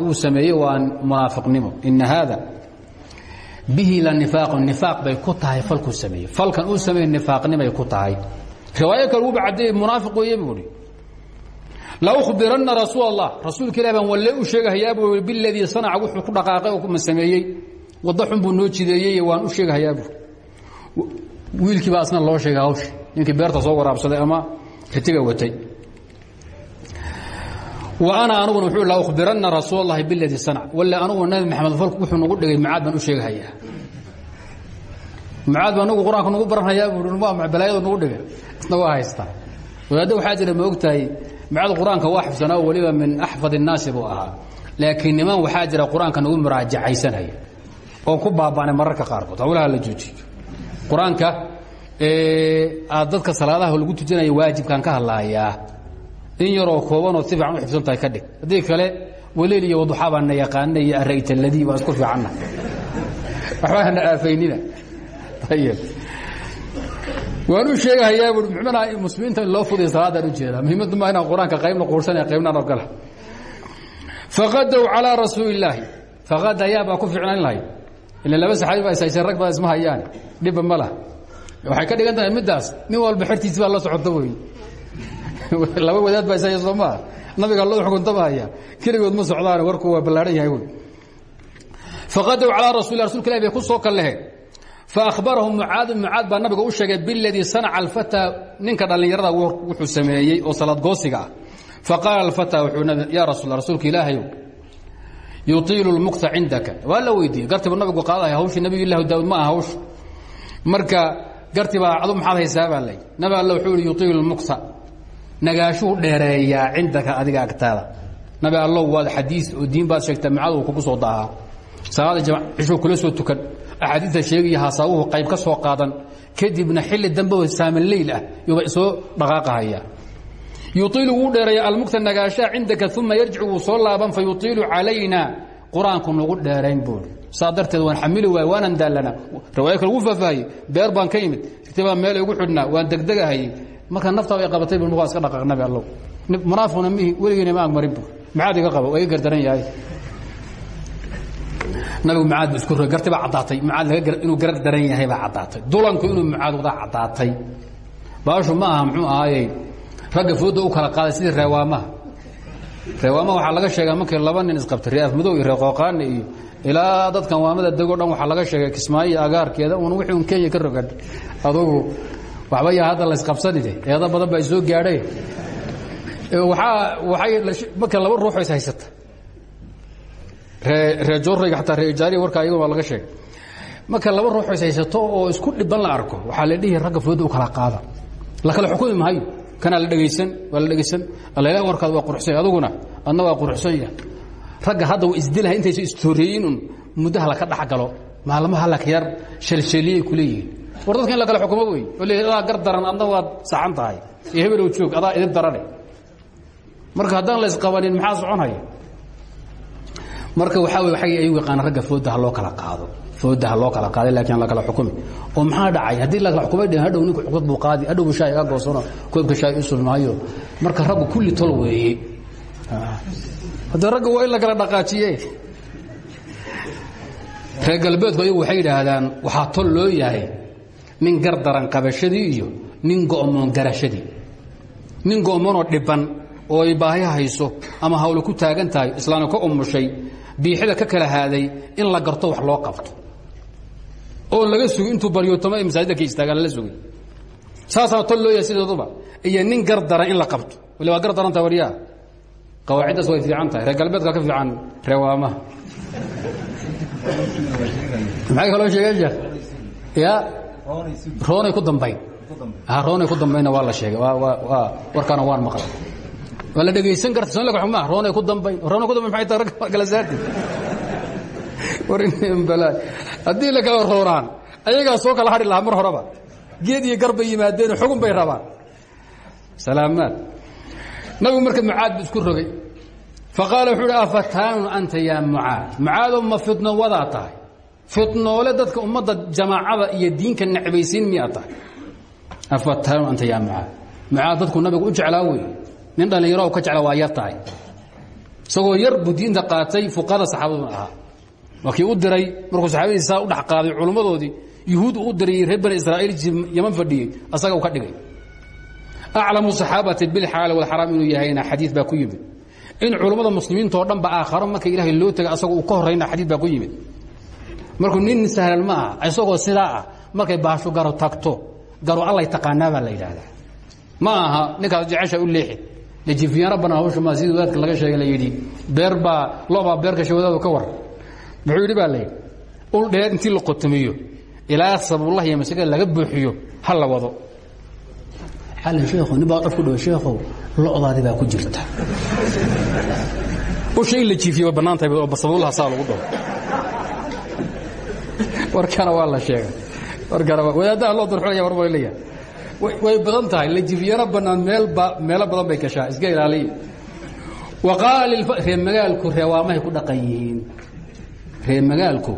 bihi la nifaaqun nifaaq bay ku tahay falkuu sameeyey. Falkan uu sameeyey nifaaqnimay ku tahay. Riwaayo kale wuuba caddeeyey munaafiq weeye buu ihi la ukhbiranna rasuul allah rasuulka u sheegahayaa buu biladii sanaca wuxuu ku dhaqaaqay oo ma sameeyey wadda xun buu noo jideeyey waan u sheegahayaa buu wiilkii loo sheegay hawsha ninkii beerta soo waraabsaday ama ritiga watay. wa ana anuguna wuxuu la ukhbiranna rasuul allahi biladii sanac walle anugu nabi maxamed falku wuxuu nagu dhigay mucaad baan u sheegahayaa mucaad baa nagu qur'aanka nagu baranhayaa waa balaayadu nagu dhigay. Isna waa haystaa wadaadda waxaa jira ma ogtahay mucaad qur'aanka waa xifsanaa weliba min axfad innaasi buu ahaa. Laakiin niman waxaa jira qur'aanka nagu muraajacaysanaya oo ku baaba'nay mararka qaarkood. Hawlaha la joojiyo. Qur'aanka aad dadka salaadaha lagu tujinaya waajibkaan ka hadlaayaa in yaroo koobanoo si fiican u xifsan tahay ka dhig. Haddii kale waliil iyo waduxaa baan na yaqaana iyo arayta ladii baan isku fiicanna waxba hana aafaynina. Ayib waan u sheegahayaa bui muxuuna muslimiinta in loo fuday salaadaan u jeedaa muhiimaddu maa inaan qur'aanka qaybna quursanaya qaybnaan ogala faqadow calaa rasuuli illaahi faqadayaa baa ku fiicnayn lahayd ila laba saxaabi baa ishaysay rag baa isma hayaan dhibba ma laha. Waxay ka dhigan tahay middaas nin walba xertiisi baa la socota wey laba wadaad baa ishaya soo maa nabiga loo xukuntamaya keligood ma socdaan warku waa ballaadhan yahay wy faqadaw calaa rasul rasulka ilah bay ku soo kalleheen faahbarahum mucaadu mucaad baa nabiga u sheegay biladii sanaca alfataa ninka dhallinyarada wuxuu sameeyey oo salaadgoosiga ah. Faqaala alfataa wuxuu ya rasul rasuulka ilaahayow yuiilu lmukta cindaka. Waa la weydiiyey. Gartiba nabigu qaadaya hawshii nabiga ilah daawud ma aha hawsh. Marka gartibaa maxaad haysaa baa lay nabi wuxuu ihi yuiilu lmukta nagaashuu dheereeyaa cindaka adiga agtaada. Nabi allow waad xadiis oo diin baad sheegtaa mucaad uu kugu soo daahaa. Salaada cishuu kula soo tukan. Axaadiista sheegaya hasaawuhu qayb ka soo qaadan. Kadibna xilli dambe saamin leyl ah yuuba soo dhaqaaqahaya. Yuiilu wuu dheereeya almukta nagaashaa cindaka uma yarjicu wuu soo laaban fa yuiilu calayna. Qur'aanku nagu dheerayn buuri saa waan xamili waay waanan daallanaa riwaaya kale faahfaahiyey beer baan ka imid kitibaa meel igu xidhnaa waan degdegahayey marka naftaa ay qabatay bu iska dhaqaaq nabi allow. Munaafiqna mihi weligiina ma agmarin bu maxaad iga waa iga gardaran yahay. Nabigu mucaad bu isku ro garti baa caddaatay. Mucaad laga inuu garar daran yahay baa caddaatay. Dulanku inuu mucaad wada caddaatay. Baashu ma aha muxuu ahaayey ragga fooda u kala qaaday sidii reewaamaha. Reewaamaha waxaa laga sheegaa markii laba nin isqabtay reeaf madow iyo reeqooqaani iyo ilaa dadkan waamada degoo dhan waxaa laga sheegay kismaayo iyo agaarkeeda un wixii un kenya ka rogan. Adugu waxba yaa hadda laysqabsanide eedo badan baa soo gaadhay. Waaa waay marka laba ruux is haysata. Ree ree jorayga ataa ree jaariya warkaa iyago baa laga sheegay. Marka laba ruux is haysato oo isku dhiban la arko waxaa la dhihi ragga fooda u kala qaada. La kala xukumi maayo. Kanaa la dhegaysan waa la dhegaysan alla warkaad waa quruxsanya aduguna adna waa quruxsan yahay ragga hadda wa isdilaha intaysa istooreeyin un muddaha laka dhex galo maalmaha laka yar shalshaliyay ku leeyihiin war dadka in la kala xukumo wey oo le adaa gar daran adna waad saxan tahay. Iyo hebelow joog adaa idib darane marka haddaan la isqabanin maxaa soconhaya marka waxaa wey waay ay yaqaana ragga fooda ha loo kala qaado. Fooda ha loo kala qaaday laakiin la kala xukumi. Oo maxaa dhacay? Haddii la kala xukumay dhehen hadhow ninku xukumad buu qaadi. Hadhow shaay iga goosano koobka shaay u sulmaayo. Marka raggu kulli tol weeye hadda ragga waa in la kala dhaqaajiye reer galbeedku ayagu waxay yidhaahdaan waxaa tol loo yahay nin gar daran qabashadii iyo nin go'moon garashadii. Nin go'moonoo dhiban oo baahi hayso ama hawle ku taagan tahay islaana ka umushay biixida ka kala haaday in la garto wax loo qabto. Oon laga sugi intuu baryootamo ee masaajidda ka istaagaan lala sugay saasaa tol loo yahay iyo nin gar daran in la qabto. Wali waa gar daranta waryaa qawaaciddaas way fiican tahay. Reer ka fiican reewaamaha maxay kaloo sheegeen ya roonay ku dambayn roonay ku dambaynna waa la sheegay. Warkaana waan maqlay. Waa la dhegaysan karta. Soo laga xumaa. Roonay ku dambayn roonay ku dambayn maxay tahay rag kala saartay. War in balaa haddii la kala rooraan ayagaa soo kala hadhi lahaa mar horeba. Geed iyo gar bay yimaadeen xugun bay rabaan. Salaamaad. Nabigu marka mucaad bu isku rogay faqaala wuxuu uhi afataanun anta yaa mucaad? Mucaadow ma fitno wadaa tahay fitnoole dadka ummadda jamaacada iyo diinka necbaysiin miyaa tahay? Anta yaa mucaad. Mucaad dadku nabigu u jeclaa wey nin dhallinyaro ka jecla waa yar tahay. Isagoo yar buu diinta qaatay fuqada saxaabaduna ahaa. Waa kii u diray markuu saxaabadiisa saa u dhex qaaday culimmadoodii yuhuud u dirayey reer bani yaman fadhiyey asaga u ka dhigay. Aclamu saxaabati bilxalaali walxaraam inuu yahayna xadiid baa ku yimid. In culummada muslimiinta oo dhan ba aakharo marka ilaahay loo tegay asagoo uu ka horrayna xadiid baa ku yimid markuu nin sahlan ma aha isagoo sidaa ah markay baasho garo tagto garo allay taqaanaa baa la yidhaahdaa. Ma aha ninkaas jecesha u leexid lejifiyaano banaan hawsha maa sidii wadaadka laga sheegay la yidhi beer baa loobaa beer gashay wadaadu ka war. Muxuu yidhi baa la yidhi ul dheer intii la qotomiyo ilaa sabuullah iyo masagada laga buuxiyo ha la wado. Xalin sheekhu nin baa qof ku dhawo sheekhow lo'daadi baa ku jirta. Usha in la jiifiyo way bannaan tahay oo sabuullaha saa lagu dhaho warkana waa la sheegay. Warkana wadaadaha loo darxulaya war baa leeyahay. Way badan tahay. Lajifyaro bannaan meelba meelo badan bay gashaa iska ilaaliya wa qaala reer magaalku reewaamahay ku dhaqan yihiin reer magaalku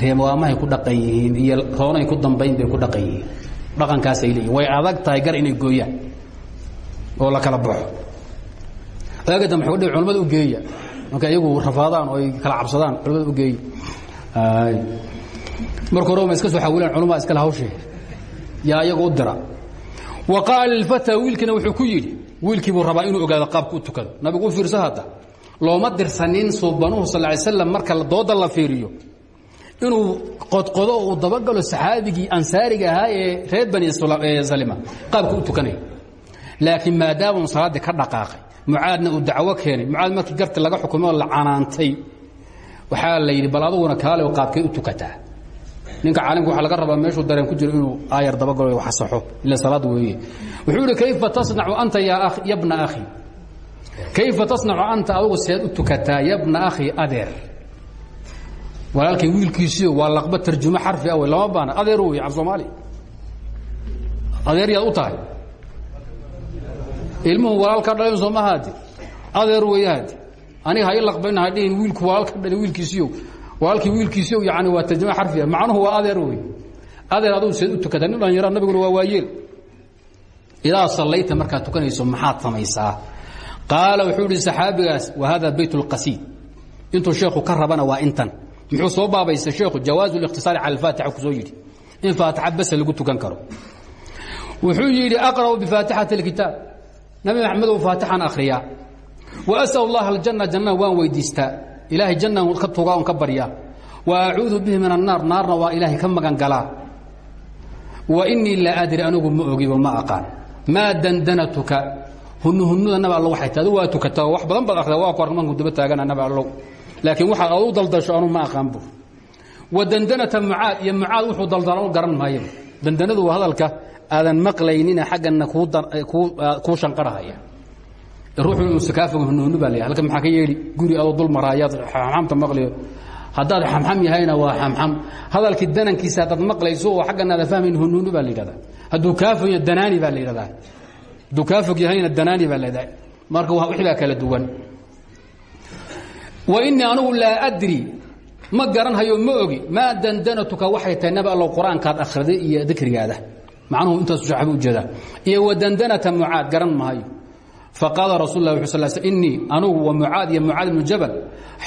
reewaamahay ku dhaqan yihiin iyo roonay ku dambayn bay ku dhaqan yihiin dhaqankaasay leeyihiin way adag tahay gar inay gooyaan oo la kala baxo. Aaga dambe waxay udhihi culamada u geeya. Marka iyagu rafaadaan oo ay kala cabsadaan culamada u geeya marka hore ma iska soo xawilaan culamaa iskale hawshee. Yaa iyagu u dira. Wa qaala wiilkina wuxuu ku yidhi wiilkiibuu rabaa inuu ogaado qaabka u tukado. Nabigu u fiirso hadda looma dirsanin suubanuhu sal ly slam marka dooda la fiiriyo. Inuu qodqodo uu dabagalo saxaabigii ansaariga ahaa ee reer bani salima qaabka u tukanaya laakiin maadaama salaaddii ka dhaqaaqay mucaadna uu dacwo keenay. Mucaad markii garti laga xukumay la canaantay waxaa la yidhi bal aduguna kaale qaabkay u tukataa. Ninka caalimka waxaa laga rabaa meeshuu dareen ku jiro inuu aayar dabagalo wax saxo ila salaad weeye. Wuxuu yidhi kayfa tasnacu anta ya bna akhi? Kayfa tasnacu anta adugu seed u tukataa yabna akhi adeer? Walaalkay wiilkiisiio waa laqba tarjumo xarfi ah wey lama baana adeer wey af soomaali. Adeer yaad u tahay. Ilmuhu walaalka dhaleen sooma haadi adeer wey haadi aniga ha i laqbayn ha dhihin wiilku walaalka dhale wiilkiisiyo walaalkii wiilkiisiyo yani waa tarjumo xarfi ah macnuhu waa adeer wey adeer adugu seed u tukataa nin dhallinyara nabiguna waa waayeel idaa sallayta markaad tukanayso maxaad samaysaa qaala wuxuu idhi saxaabigaas wa hada bayt اlqasiid intuu sheekhu ka rabana waa intan muxuu soo baabaystay sheekhu jawaazu اlikhtisaari cala alfaatixa ku soo yidhi in faatixa base lagu tukan karo wuxuu yidhi aqra'u bifaatixati اlkitaab nabi maxamedow faatixan akhriyaa as'al اllaha aljanna jannana waan weydiistaa ilaahay jannan ka tugaa on ka baryaa wa acuudu bihi min annaar naarna waa ilaahay ka magan galaa inii laa adri anigu ma ogibo ma aqaan maa dandanatuka hunuhunuda nabi allo waxay tahay adu waa tukataa wax badan baad akhridaa waa ku ark markuu daba taagana nabi allow laakiin waxaad adu daldasho anu ma aqaan bu wa dandanata mucaad iyo mucaad wuxuu daldalo garan maayo dandanadu waa hadalka aadan maqlaynina xaggana kuu shanqarahaya hunuhunu baa leeyahay halka maxaa ka yeeli? Guri adoo dul maraayaad xamxamta maqliyo. Haddaad xamxam yahayna waa xamxam. Hadalkii danankiisa haddaad maqlayso oo xaggana aada fahmayn hunuhunu baa la yidhahdaa. Hadduu kaafogya danaani baa la yidhahdaa. Hadduu yahayna danaani baa leedahay marka wixii baa kala duwan. Wa inii anugu laa adri. Ma garanhayo ma ogi. Maa dandanatuka waxay tahay nabi allow qur'aankaad akhriday iyo dikrigaada macnuhu intaasu shaxba u jeedaa iyo wa dandanata mucaad garan maayo faqaala rasul lah wuxuu sal innii anugu wa mucaad iyo mucaad ibnu jabal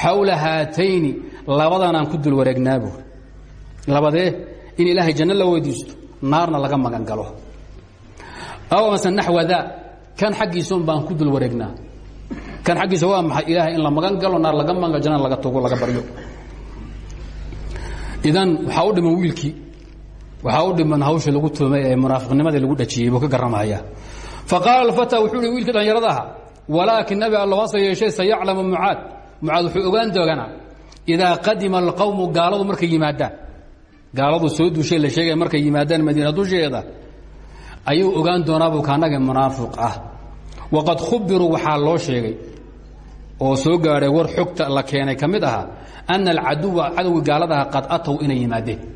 xawla haatayni labadanaan ku dul wareegnaabu labadee in ilaahay janno la weydiisto naarna laga magan galo. Aw mase naxwa daa kan xaggiisaun baan ku dul wareegnaa. Kan xaggiisa waa maxay? Ilaahay in la magan galo naar laga magan jannana laga togo laga baryo. Idan waxaa u dhiman wiilkii waxaa u dhiman hawsha lagu tuumay ee munaafiqnimadii lagu dhajiyey buu ka garramahaya faqaala alfata wuxuu hi wiilkii dhallinyarada aha walaakin nabi allo hase yeeshee sayaclamu mucaad. Mucaad wuxuu ogaan doonaa idaa qadima alqowmu gaaladu markay yimaadaan. Gaaladu soo duushay la sheegaya markay yimaadaan madiina dusheeda. Ayuu ogaan doonaabuu kaanagii munaafiq ah. Waqad khubiruu waxaa loo sheegay oo soo gaadhay war xogta la keenay ka mid ahaa ana alcaduwa cadowgii gaaladaha qad atow inay yimaadeen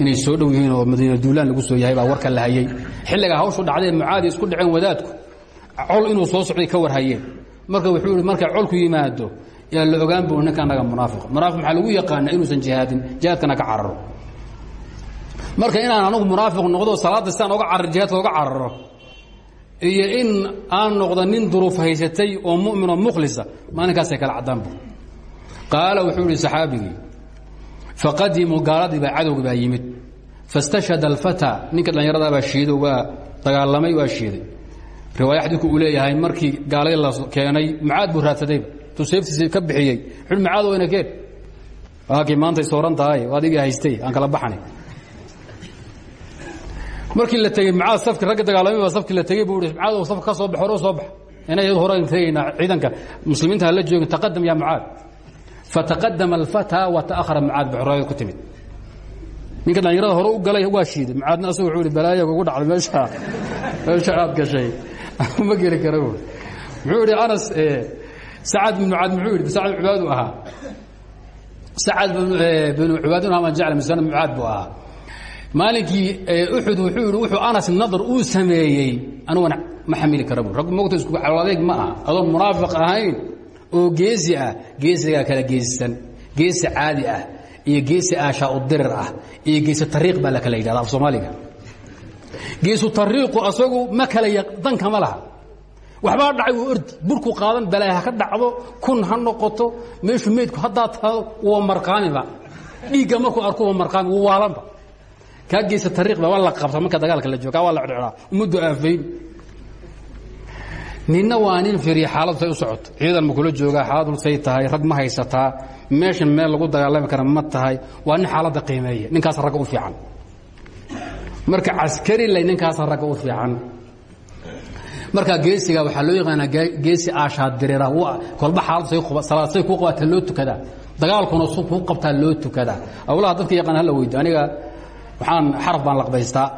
inay soo dhow yihiin oo madiina duulaan lagu soo yahay baa warka la hayey xilligaa hawshu dhacdee mucaadi isku dhaceen wadaadku. Col inuu soo socday ka war hayeen marka wuxuu ihi markay colku yimaado yaa la ogaan bu ninka anaga munaafiq. Munaafiq maxaa lagu yaqaana inuusan jihaadin? Jihaadkana ka cararo. Marka inaan anugu munaafiq noqdo salaadda sidaan oga carar jihaadka oga iyo in aan noqdo nin duruuf haysatay oo mu'min oo mukhlisa maalinkaasay kala caddaanbu qaala wuxuu ihi saxaabigii faqadimuu gaaladii baa cadowgi baa yimid. Fastashhada alfataa ninka dhallinyarada baa shiido waa dagaalamay waa shiiday. Riwaaya xadiidku uu leeyahay markii gaaladii la keenay mucaad buu raadsadayba tuu seeftiisi ka bixiyey. Wuxuu mucaad wayna keen. Waakii maantay sooran tahay adigii haystay aan kala baxnay. Markii la tegey mucaad safkii ragga dagaalamay baa safkii la tegey buu ihi mucaad oo safka ka soo bax hore soo bax. Inay horan tegaynaa ciidanka. Muslimiinta hala joogin taqadam ya mucaad fataqadama alfataa wa ta'ahara mucaad baxraaya ku timid ninka dhallinyarada hore u galay waa shiiday mucaadna asagu wuxuu ihi balaaya kugu dhacday meesha meesha aad gashay ma geli kara buui muxuu idhi anas sacad bin mucaad muxuu yidhi sacad cibaadu ahaa sacad binu cibaadun haman jecla misana mucaad buu ahaa maalinkii uxud wuxuu yidhi wuxuu anas nadar uu sameeyey aniguna ma xamili kara bu raggu mogta isku caloadeeg ma aha adoon munaafiq ahayn oo geesi ah geesigaa kala geesisan geesi caadi ah iyo geesi aashaa u dirir ah iyo geesi tariiq baa la kala yidhahda af soomaaliga. Geesu tariiqu asagu ma kala danka ma laha. Waxbaa dhacay wuu ordi burku qaadan balaaya ha ka dhacdo kun ha noqoto meeshu meydku haddaa taado waa marqaamiba dhiigga markuu arko waa marqaami wuu waalanba kaa geesa tariiqba waa la qabta marka dagaalka la jooga waa la cedcdaa ummaddu aafayn ninna waa nin firiya xaaladu say u socoto. Ciidan ma kula joogaa xaaladu say tahay rag ma haysataa meeshan meel lagu dagaalami kara ma tahay. Waa nin xaaladda qiimeeya ninkaas ragga u fiican. Marka caskari lay ninkaas ragga u fiican. Marka geesiga waxaa loo yaqaanaa geesi aashaad dirira kolba xaalad say ku qabaata loo tukadaa dagaalkuna su kuu qabtaa loo tukadaa awlaha dadka yaqaan hala weydo. Aniga waxaan xaraf baan laqbaystaa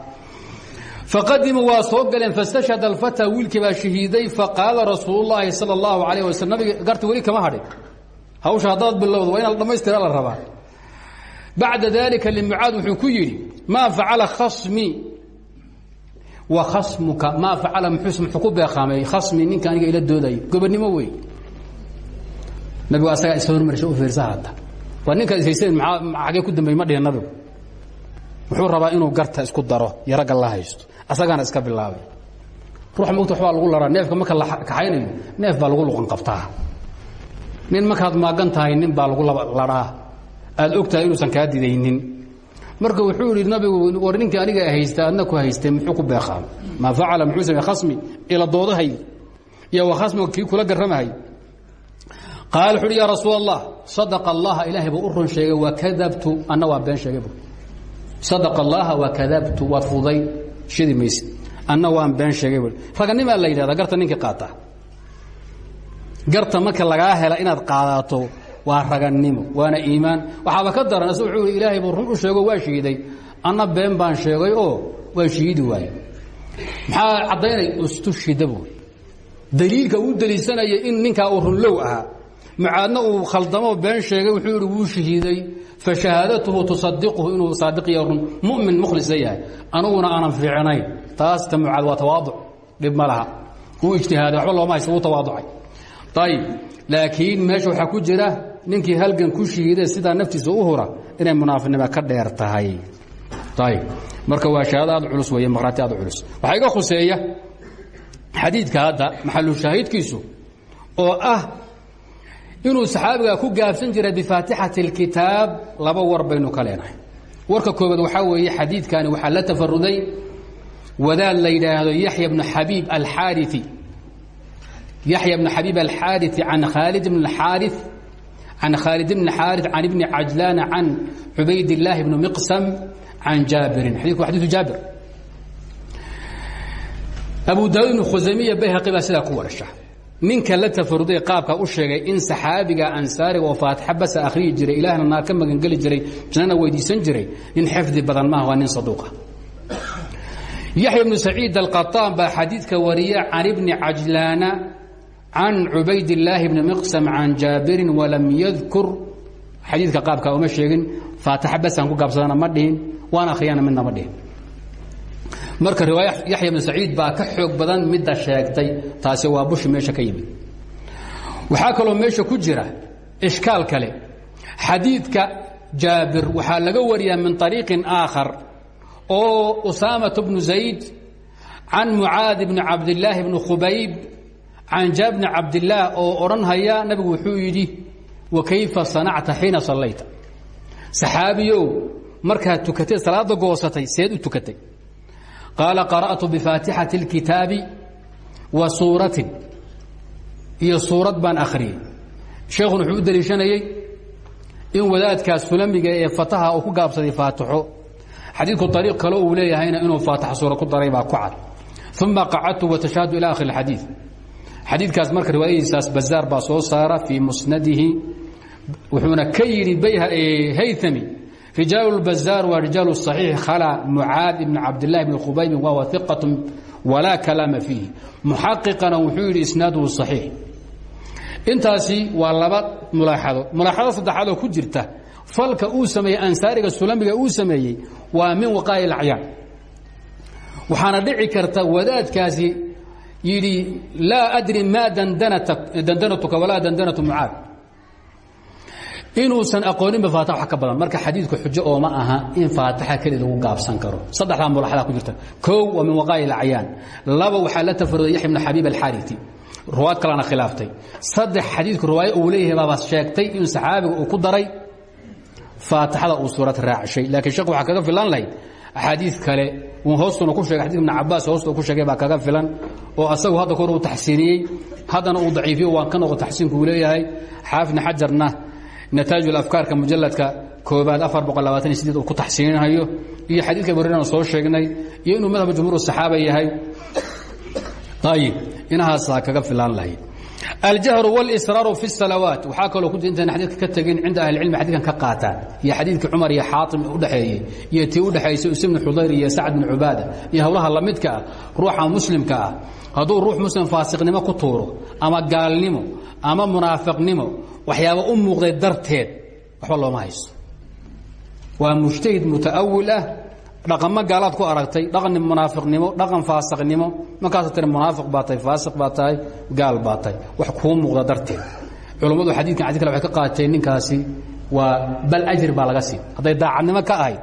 faqadimuu waa soo galeen fastashhada alfataa wiilkii baa shahiiday faqaala rasuululaahi sala allahu alayh wasalam nabiga garta weli kama hadhin hawsha haddaad bilowda waa inaad dhammaystira la rabaa bacda daalika limucaad wuxuu ku yidhi maa facala khasmii wa khasmuka maa facala muxuus muxuu ku beeqaamay khasmi ninka aniga ila doodayo gobonnimo wey nabigu asagaa is hormarsha u fiirsa hadda waa ninkaad is hayseen maxaa xaggee ku dambeeyey ma dhihin nabigu wuxuu rabaa inuu garta isku daro iyo ragga la haysto asagaana iska bilaabay. Ruux mogta waxbaa lagu laraa neefka marka la kaxaynayo neef baa lagu luqan qabtaa. Nin markaad maagan tahay nin baa lagu laraa. Aad og tahay inuusan kaa didaynin. Marka wuxuu yidhi nabigu war ninkii aniga haysta adna ku haystay muxuu ku beeqaam maa facala muxuu samey khasmi? Ila doodahay iyo wa khasmiga kii kula garramahay qaal wuxu uhi yaa rasuul allah sadaqa allaha ilaahay buu u run sheegay wakadabtu anna waa been sheegay bu sadaqa allaha wakadabtu waad fuday shidi mayse anna waan been sheegay raganimaa la yidhahdaa garta ninkii qaata. Garta marka lagaa hela inaad qaadato waa ragannimo waana iimaan. Waxaaba ka daran as wuxuu i ilaahay buu run u sheego waa shiiday. Anna been baan sheegay oo waa shiidi waaye. Maxaa caddaynay? Ustushida buui daliilka uu daliisanaya in ninkaa uu runlow ahaa. Mucaadna uu khaldamo been sheegay wuxuu yihi wuu fa shahaadatuhu tusadiquhu inuu saadiqiya run mumin mukhlisa yahay. Anuguna aanan fiicnayn. Taas ta mucaad waa tawaaduc dhib ma laha. Wuu ijtihaaday waxba looma haysa wuu tawaaducay. Ayib laakiin meesha waxaa ku jira ninkii halgan ku shihiiday sidaa naftiisa u hura inay munaafiqnimo ka dheer tahay. Ayib marka waa shahaado aad culus weeye maqhraati aad culus. Waxaa iga khuseeya xadiidka hadda maxalu shaahidkiisu oo ah inuu saxaabiga ku gaabsan jiray bifaatixati اlkitaab laba war baynu ka leenahay warka koobaad waxaa weeye xadiidkani waxaa la tafaruday wadaad la yidhaahdo yaxya bnu xabiib alxaariثi yaxya bnu xabiib alxaariثi can khaalid bn اxaari can khaalid bn xaariث can ibni cajlaan can cubayd اllaahi bni miqsam can jaabirin xadidku wa xadiiu jaabir abu daawud ibnu khusaymiya bayhaqi baa sidaa ku warasha ninka la tafaruday qaabka u sheegay in saxaabiga ansaariga oo faatixa basa akhriyi jiray ilaahna naar ka magangeli jiray jannana weydiisan jiray nin xifdi badan maaha waa nin saduuqa yaxya bnu saciid alqaطaan baa xadiidka wariya can ibni cajlaana can cubayd illaahi bni miqsam can jaabirin walam yadkur xadiidka qaabka uma sheegin faatixa basaan ku gaabsadana ma dhihin waan akhriyana midna ma dhihin marka riwaaya yaxya bn saciid baa ka xoog badan midda sheegtay taasi waa bushi meesha ka yimid. Waxaa kaloo meesha ku jira ishkaal kale. Xadiidka jaabir waxaa laga wariyaa min طariiqin aakhar oo usaamaة bnu zayd can mucaad bni cabdilaahi bni khubayb can jaab bni cabdilaah oo odhanhaya nabigu wuxuu yidhi wa kayfa sanacta xiina sallayta? Saxaabiyow markaad tukatay salaada goosatay seed u tukatay qaala qara'tu bifaatixati اlkitaabi wa suuratin iyo suurad baan akhriyey sheekhuna wuxuu u deliishanayey in wadaadkaas sulamiga ee fataha uu ku gaabsaday faatixo xadiidku ariiq kale uu leeyahayna inuu faatix suura ku daray baa ku cad uma qacadtu watashahadu ila akhir اxadiid xadiidkaas marka riwaayadiisaas bazaar baa soo saara fii musnadihi wuxuuna ka yidhi haythami rijaal bazaar waa rijaal صaxiix khala mucaad ibn cabdilahi bni khubaybin wa iqatu walaa kalaama fiihi muxaqiqana wuxuu yidhi isnaaduhu صaxiix intaasi waa laba mulaaxadood mulaaxado saddexaad oo ku jirta falka uu sameeyey ansaariga sulamiga uu sameeyey waa min waqaa'i acyaan waxaana dhici karta wadaadkaasi yidhi laa adri maa dandanatuka walaa dandanatu mucaad inuusan aqooninba faatix wax ka badan. Marka xadiidku xujo ooma aha in faatixa keli lagu gaabsan karo. Saddexdaa mulaxadaa ku jirta. Kow waa min waqaa'i اacyaan laba waxaa la tafaruday yaxya bn xabiib alxaariti ruwaad kalena khilaaftay saddex xadiidku riwaayo uu leeyahay baaba sheegtay in saxaabiga uu ku daray faatixada uu suurad raacshay laakiin sheekh waxaa kaga filan lahayd axaadiid kale hoostuna ku sheegay xadidka ibn cabaas hoosta ku sheegay baa kaga filan oo asagu hadda kor uu taxsiiniyey haddana uu daciifiyo waan ka noqo taxsiinku uu leeyahay. Xaafidna xajarna nataaju afkaarka mujaladka koobaad afar boqol labaatan iyo sideed uu ku taxsiininayo iyo xadiidka abureerana soo sheegnay iyo inuu madhab jumhuur saxaaba yahay ayib inahaasaa kaga filaan lahayd aljahru wاlsraaru fi الsalawaat waxaa kaloo ku intaan xadiidka ka tegin cinda ahli cilmi xadidkan ka qaataan iyo xadiidkii cumar iyo xaatim udhexeeyey iyo tii udhexaysay us bn xudayr iyo sacd bin cubaada iyo howlaha lamidka ah ruuxa muslimka ah hadduu ruux muslim faasiqnimo ku tuuro ama gaalnimo ama munaafiqnimo waxyaaba u muuqday darteed waxba looma haysto. Waa mujtahid mutaawil ah dhaqamo gaalaad ku aragtay dhaqan munaafiqnimo dhaqan faasiqnimo markaasa tiri munaafiq baa tahay faasiq baa tahay gaal baa tahay wax kuu muuqda darteed. Culummadu xadiidkan xadid kale waxay ka qaateen ninkaasi waa bal ajri baa laga siin. Hadday daacadnimo ka ahayd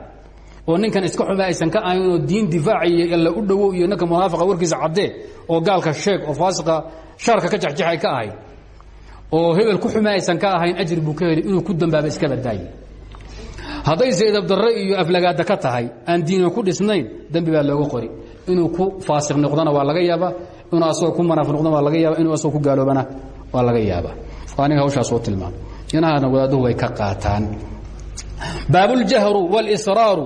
oo ninkan iska xume aysan ka ahayn oo diin difaaciyo alla u dhowow iyo ninka munaafiqa warkiisa caddee oo gaalka sheeg oo faasiqa shaarka ka jexjexay ka ahayd oo hebel ku xume aysan ka ahayn ajri buu ka heli inuu ku dambaaba iska badaaye haddayse edabdarre iyo aflagaada ka tahay aan diina ku dhisnayn dembi baa looga qori inuu ku faasiq noqdona waa laga yaaba inuu asagoo ku manaafiq noqdona waa laga yaaba inuu asagoo ku gaaloobana waa laga yaaba aniga hawshaas soo tilmaamay inahaana wadaaduhu way ka qaataan baabuljahru wاlsraaru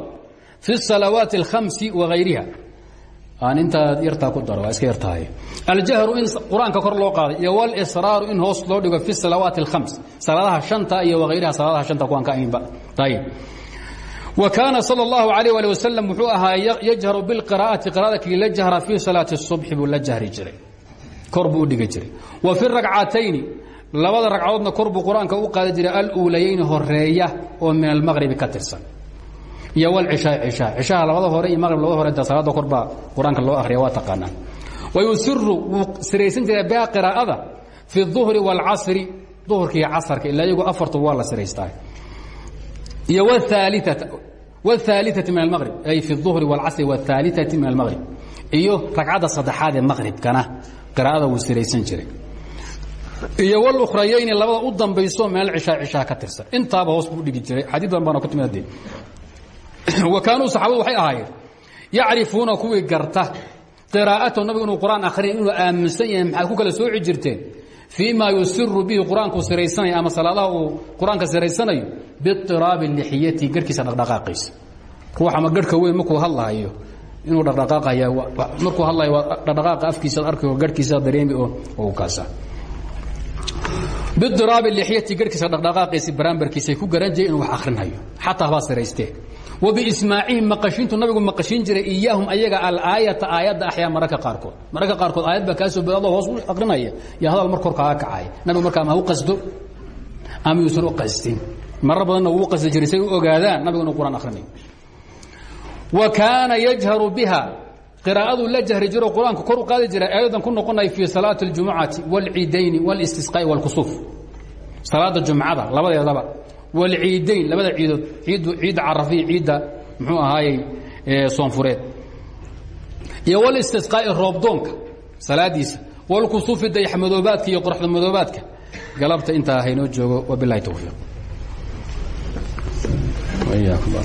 fi الsalawaati اlhamsi wagayriha aan intaa yartaa ku daro waa iska yartahay aljahru in qur-aanka kor loo qaaday iyo wاlsraaru in hoos loo dhigo fi الsalawaati اlhams salaadaha shanta iyo wagayriha salaadaha shanta kuwaan ka ahaynba ayb wa kaana salى اllahu عalيه ali waslm wuxuu ahaa yajharu biاlqira'ati qira'ada kii la jahra fii salaati الصubxi buu la jahri jiray kor buu u dhigi jiray wa fi ragcatayni labada ragcadoodna kor buu qur-aanka u qaadi jiray aluulayayni horeeya oo min almaqribi ka tirsan iyo wlcishaa cishaa cishaha labada hore iyo maqrib labada hore de salaada kor baa qur-aanka loo akhriya waa taqaanaan wayusiru wuu siraysan jiray biha qiraa'ada fi الظuhri wاlcasri duhurka iyo casarka ilaa iyagu afartu waa la siraystaa iyo wاثaaliثaةi min almaqrib ay fi الظuhri wاlcasri wاثaaliثaةi min almaqrib iyo ragcadda saddexaad ee maqribkana qiraa'ada wuu siraysan jiray iyo wاlukhrayayni labada u dambayso meel cishaa cishaa ka tirsan intaaba hoos buu dhigi jiray xadiid badan baana ku timid wa kaanuu saxaabadu waxay ahaayeen yacrifuuna kuwii garta qiraa'atahu nabigu inuu qur'aan akhriya inuu aaminsan yahay maxaad ku kala sooci jirteen? Fii ma yusiru bihi qur'aanku ama salaadaha uu qur'aanka siraysanayo biiraabi lixiyati garhkiisa dhaqdhaqaaqiisa. Ruux ama garhka weyn markuu hadlahayo inuu dhaqdhaqaaqaya markuu hadlayo waa afkiisa arki oo garhkiisa dareemi oo kaasa. Biiraabi lixyati garhkiisa dhaqdhaqaaqiisi baraambarkiisay ku garan jireen inuu wax akhrinayo xataa habaa siraystee wbiismaacihim maqashiintu nabigu maqashiin jiray iyaahum ayaga alaayata aayadda axyaa mararka qaarkood mararka qaarkood aayad baa kaa soo bada adoo hoos u akrinaya iyo hadal mar kor kaaga kacaya nabigu markaa ama ha u qasdo ama yuusan u qasdin marar badanna wuu qasdi jiray say u ogaadaan nabigu inuu quraan akhrinayo wa kaana yajharu biha qiraa'aduu la jahri jiro qur-aanka kor u qaadi jiray aayadan ku noqonaya fii salaati اljumucati wاlciidayni wاlistisqaa'i wاlkusuuf salaada jumcada labadeedaba wlciidayn labada ciidood ciidda carafiya ciidda muxuu ahaayey soonfureed iyo walistisqaa'i roobdoonka salaadiisa walkusuufi dayaxmadoobaadka iyo qoraxda madoobaadka galabta intaa haynoo joogo wabilahi towfiiq